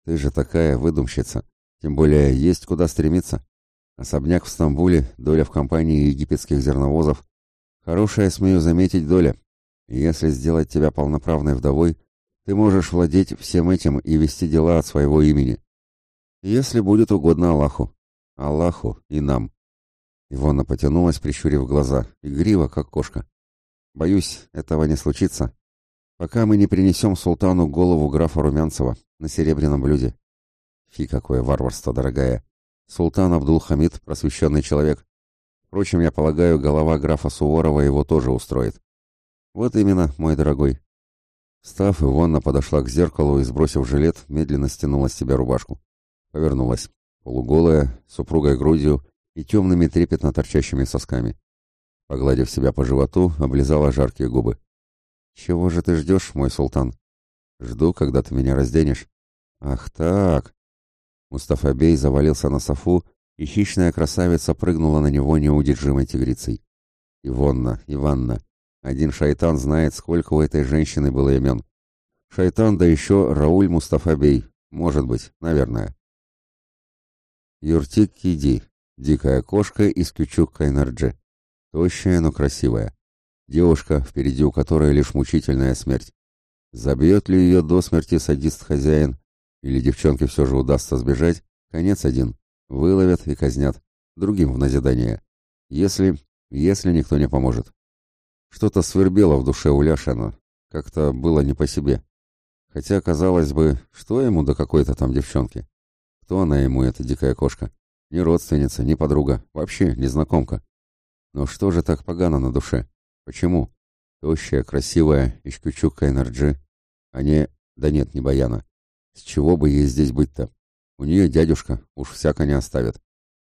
«Ты же такая выдумщица, тем более есть куда стремиться. Особняк в Стамбуле, доля в компании египетских зерновозов. Хорошая, смею заметить, доля. Если сделать тебя полноправной вдовой, ты можешь владеть всем этим и вести дела от своего имени. Если будет угодно Аллаху. Аллаху и нам». Ивона потянулась, прищурив глаза, игриво, как кошка. Боюсь, этого не случится, пока мы не принесем султану голову графа Румянцева на серебряном блюде. Фи, какое варварство, дорогая. Султан Абдул-Хамид — просвещенный человек. Впрочем, я полагаю, голова графа Суворова его тоже устроит. Вот именно, мой дорогой. Став, Иванна подошла к зеркалу и, сбросив жилет, медленно стянула с себя рубашку. Повернулась, полуголая, с упругой грудью и темными трепетно торчащими сосками. Погладив себя по животу, облизала жаркие губы. «Чего же ты ждешь, мой султан?» «Жду, когда ты меня разденешь». «Ах так!» Мустафа Бей завалился на софу, и хищная красавица прыгнула на него неудержимой тигрицей. «Ивонна, Иванна, один шайтан знает, сколько у этой женщины было имен. Шайтан, да еще Рауль Мустафа Бей. Может быть, наверное». Юртик Киди, дикая кошка из Кючук Кайнарджи. Тощая, но красивая. Девушка, впереди у которой лишь мучительная смерть. Забьет ли ее до смерти садист-хозяин? Или девчонке все же удастся сбежать? Конец один. Выловят и казнят. Другим в назидание. Если... если никто не поможет. Что-то свербело в душе у Ляшина. Как-то было не по себе. Хотя, казалось бы, что ему до какой-то там девчонки? Кто она ему, эта дикая кошка? Ни родственница, ни подруга. Вообще незнакомка. Но что же так погано на душе? Почему? Тощая, красивая, из Кючук Кайнарджи. А не... Да нет, не Баяна. С чего бы ей здесь быть-то? У нее дядюшка, уж всяко не оставит.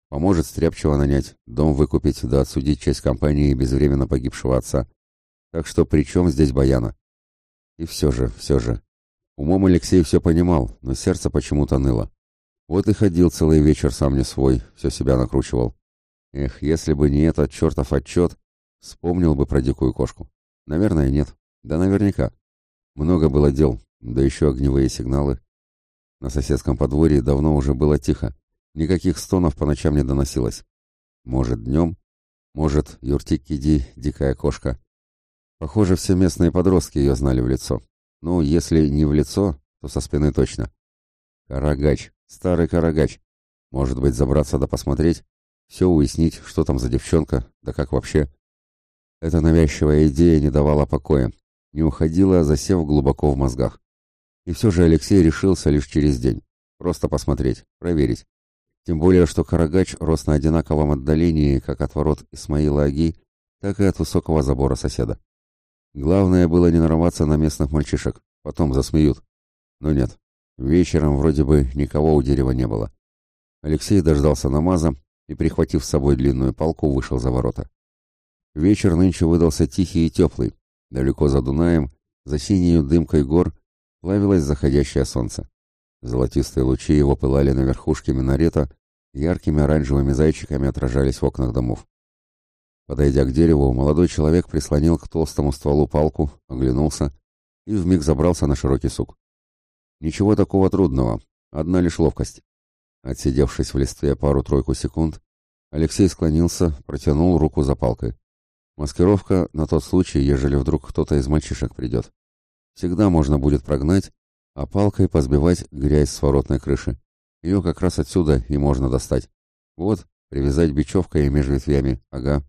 Поможет стряпчиво нанять, дом выкупить, да отсудить честь компании безвременно погибшего отца. Так что при чем здесь Баяна? И все же, все же. Умом Алексей все понимал, но сердце почему-то ныло. Вот и ходил целый вечер сам не свой, все себя накручивал. Эх, если бы не этот чертов отчет, вспомнил бы про дикую кошку. Наверное, нет. Да наверняка. Много было дел, да еще огневые сигналы. На соседском подворье давно уже было тихо. Никаких стонов по ночам не доносилось. Может, днем? Может, Юртик иди дикая кошка? Похоже, все местные подростки ее знали в лицо. Ну, если не в лицо, то со спины точно. Карагач, старый карагач. Может быть, забраться да посмотреть? все уяснить, что там за девчонка, да как вообще. Эта навязчивая идея не давала покоя, не уходила, засев глубоко в мозгах. И все же Алексей решился лишь через день. Просто посмотреть, проверить. Тем более, что Карагач рос на одинаковом отдалении как от ворот Исмаила Аги, так и от высокого забора соседа. Главное было не нарваться на местных мальчишек, потом засмеют. Но нет, вечером вроде бы никого у дерева не было. Алексей дождался намаза, и, прихватив с собой длинную палку, вышел за ворота. Вечер нынче выдался тихий и теплый. Далеко за Дунаем, за синей дымкой гор, плавилось заходящее солнце. Золотистые лучи его пылали на верхушке минарета, яркими оранжевыми зайчиками отражались в окнах домов. Подойдя к дереву, молодой человек прислонил к толстому стволу палку, оглянулся и вмиг забрался на широкий сук. Ничего такого трудного, одна лишь ловкость. Отсидевшись в листве пару-тройку секунд, Алексей склонился, протянул руку за палкой. Маскировка на тот случай, ежели вдруг кто-то из мальчишек придет. Всегда можно будет прогнать, а палкой позбивать грязь с воротной крыши. Ее как раз отсюда и можно достать. Вот, привязать бечевкой между ветвями, ага.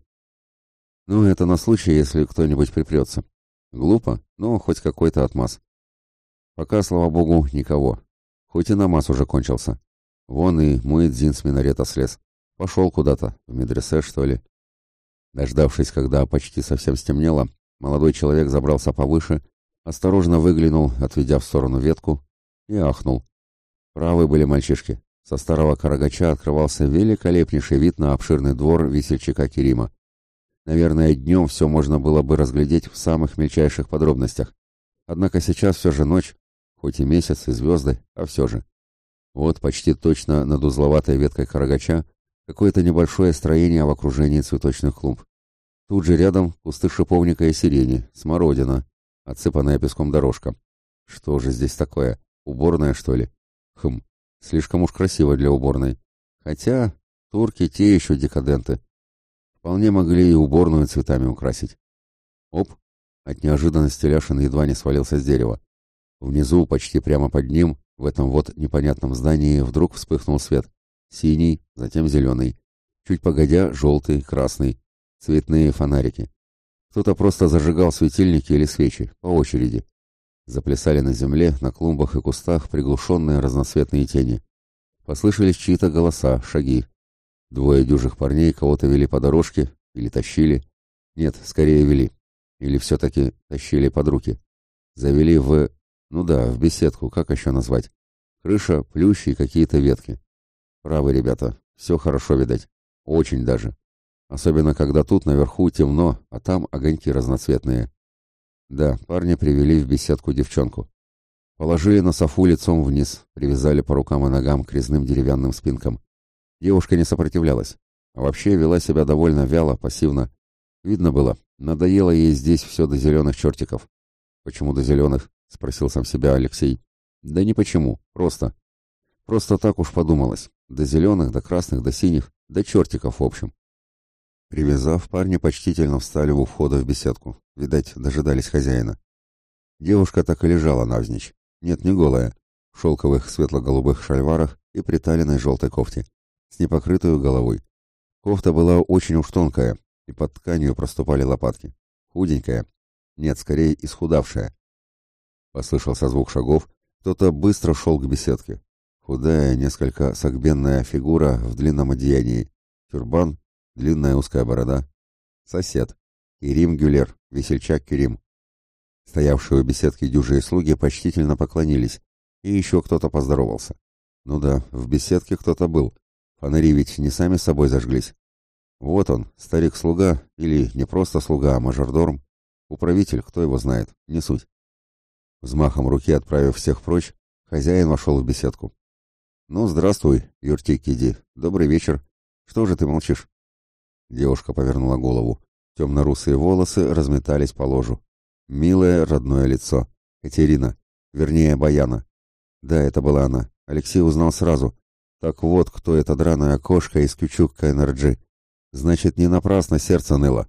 Ну, это на случай, если кто-нибудь припрется. Глупо, но хоть какой-то отмаз. Пока, слава богу, никого. Хоть и намаз уже кончился. Вон и Муэдзин с минарета слез. Пошел куда-то, в медресе, что ли. Дождавшись, когда почти совсем стемнело, молодой человек забрался повыше, осторожно выглянул, отведя в сторону ветку, и ахнул. Правы были мальчишки. Со старого карагача открывался великолепнейший вид на обширный двор весельчака Керима. Наверное, днем все можно было бы разглядеть в самых мельчайших подробностях. Однако сейчас все же ночь, хоть и месяц, и звезды, а все же. Вот почти точно над узловатой веткой карагача какое-то небольшое строение в окружении цветочных клумб. Тут же рядом кусты шиповника и сирени, смородина, отсыпанная песком дорожка. Что же здесь такое? Уборная, что ли? Хм, слишком уж красиво для уборной. Хотя турки те еще декаденты. Вполне могли и уборную цветами украсить. Оп! От неожиданности Ляшин едва не свалился с дерева. Внизу, почти прямо под ним, в этом вот непонятном здании вдруг вспыхнул свет. Синий, затем зеленый. Чуть погодя, желтый, красный. Цветные фонарики. Кто-то просто зажигал светильники или свечи, по очереди. Заплясали на земле, на клумбах и кустах приглушенные разноцветные тени. Послышались чьи-то голоса, шаги. Двое дюжих парней кого-то вели по дорожке или тащили. Нет, скорее вели. Или все-таки тащили под руки. Завели в ну да, в беседку, как еще назвать? Крыша, плющи и какие-то ветки. Правы, ребята, все хорошо видать. Очень даже. Особенно, когда тут наверху темно, а там огоньки разноцветные. Да, парни привели в беседку девчонку. Положили на софу лицом вниз, привязали по рукам и ногам к резным деревянным спинкам. Девушка не сопротивлялась, а вообще вела себя довольно вяло, пассивно. Видно было, надоело ей здесь все до зеленых чертиков. Почему до зеленых? — спросил сам себя Алексей. «Да не почему, просто. Просто так уж подумалось. До зеленых, до красных, до синих, до чертиков в общем». Привязав, парни почтительно встали у входа в беседку. Видать, дожидались хозяина. Девушка так и лежала навзничь. Нет, не голая. В шелковых светло-голубых шальварах и приталенной желтой кофте. С непокрытой головой. Кофта была очень уж тонкая, и под тканью проступали лопатки. Худенькая. Нет, скорее, исхудавшая — послышался звук шагов. Кто-то быстро шел к беседке. Худая, несколько согбенная фигура в длинном одеянии. Тюрбан, длинная узкая борода. Сосед. Керим Гюлер, весельчак Кирим. Стоявшие у беседки дюжи слуги почтительно поклонились. И еще кто-то поздоровался. Ну да, в беседке кто-то был. Фонари ведь не сами собой зажглись. Вот он, старик-слуга, или не просто слуга, а мажордорм. Управитель, кто его знает, не суть. Взмахом руки отправив всех прочь, хозяин вошел в беседку. «Ну, здравствуй, Юртик Киди. Добрый вечер. Что же ты молчишь?» Девушка повернула голову. Темно-русые волосы разметались по ложу. Милое родное лицо. Катерина. Вернее, Баяна. Да, это была она. Алексей узнал сразу. Так вот, кто эта драная кошка из Кючук КНРГ. Значит, не напрасно сердце ныло.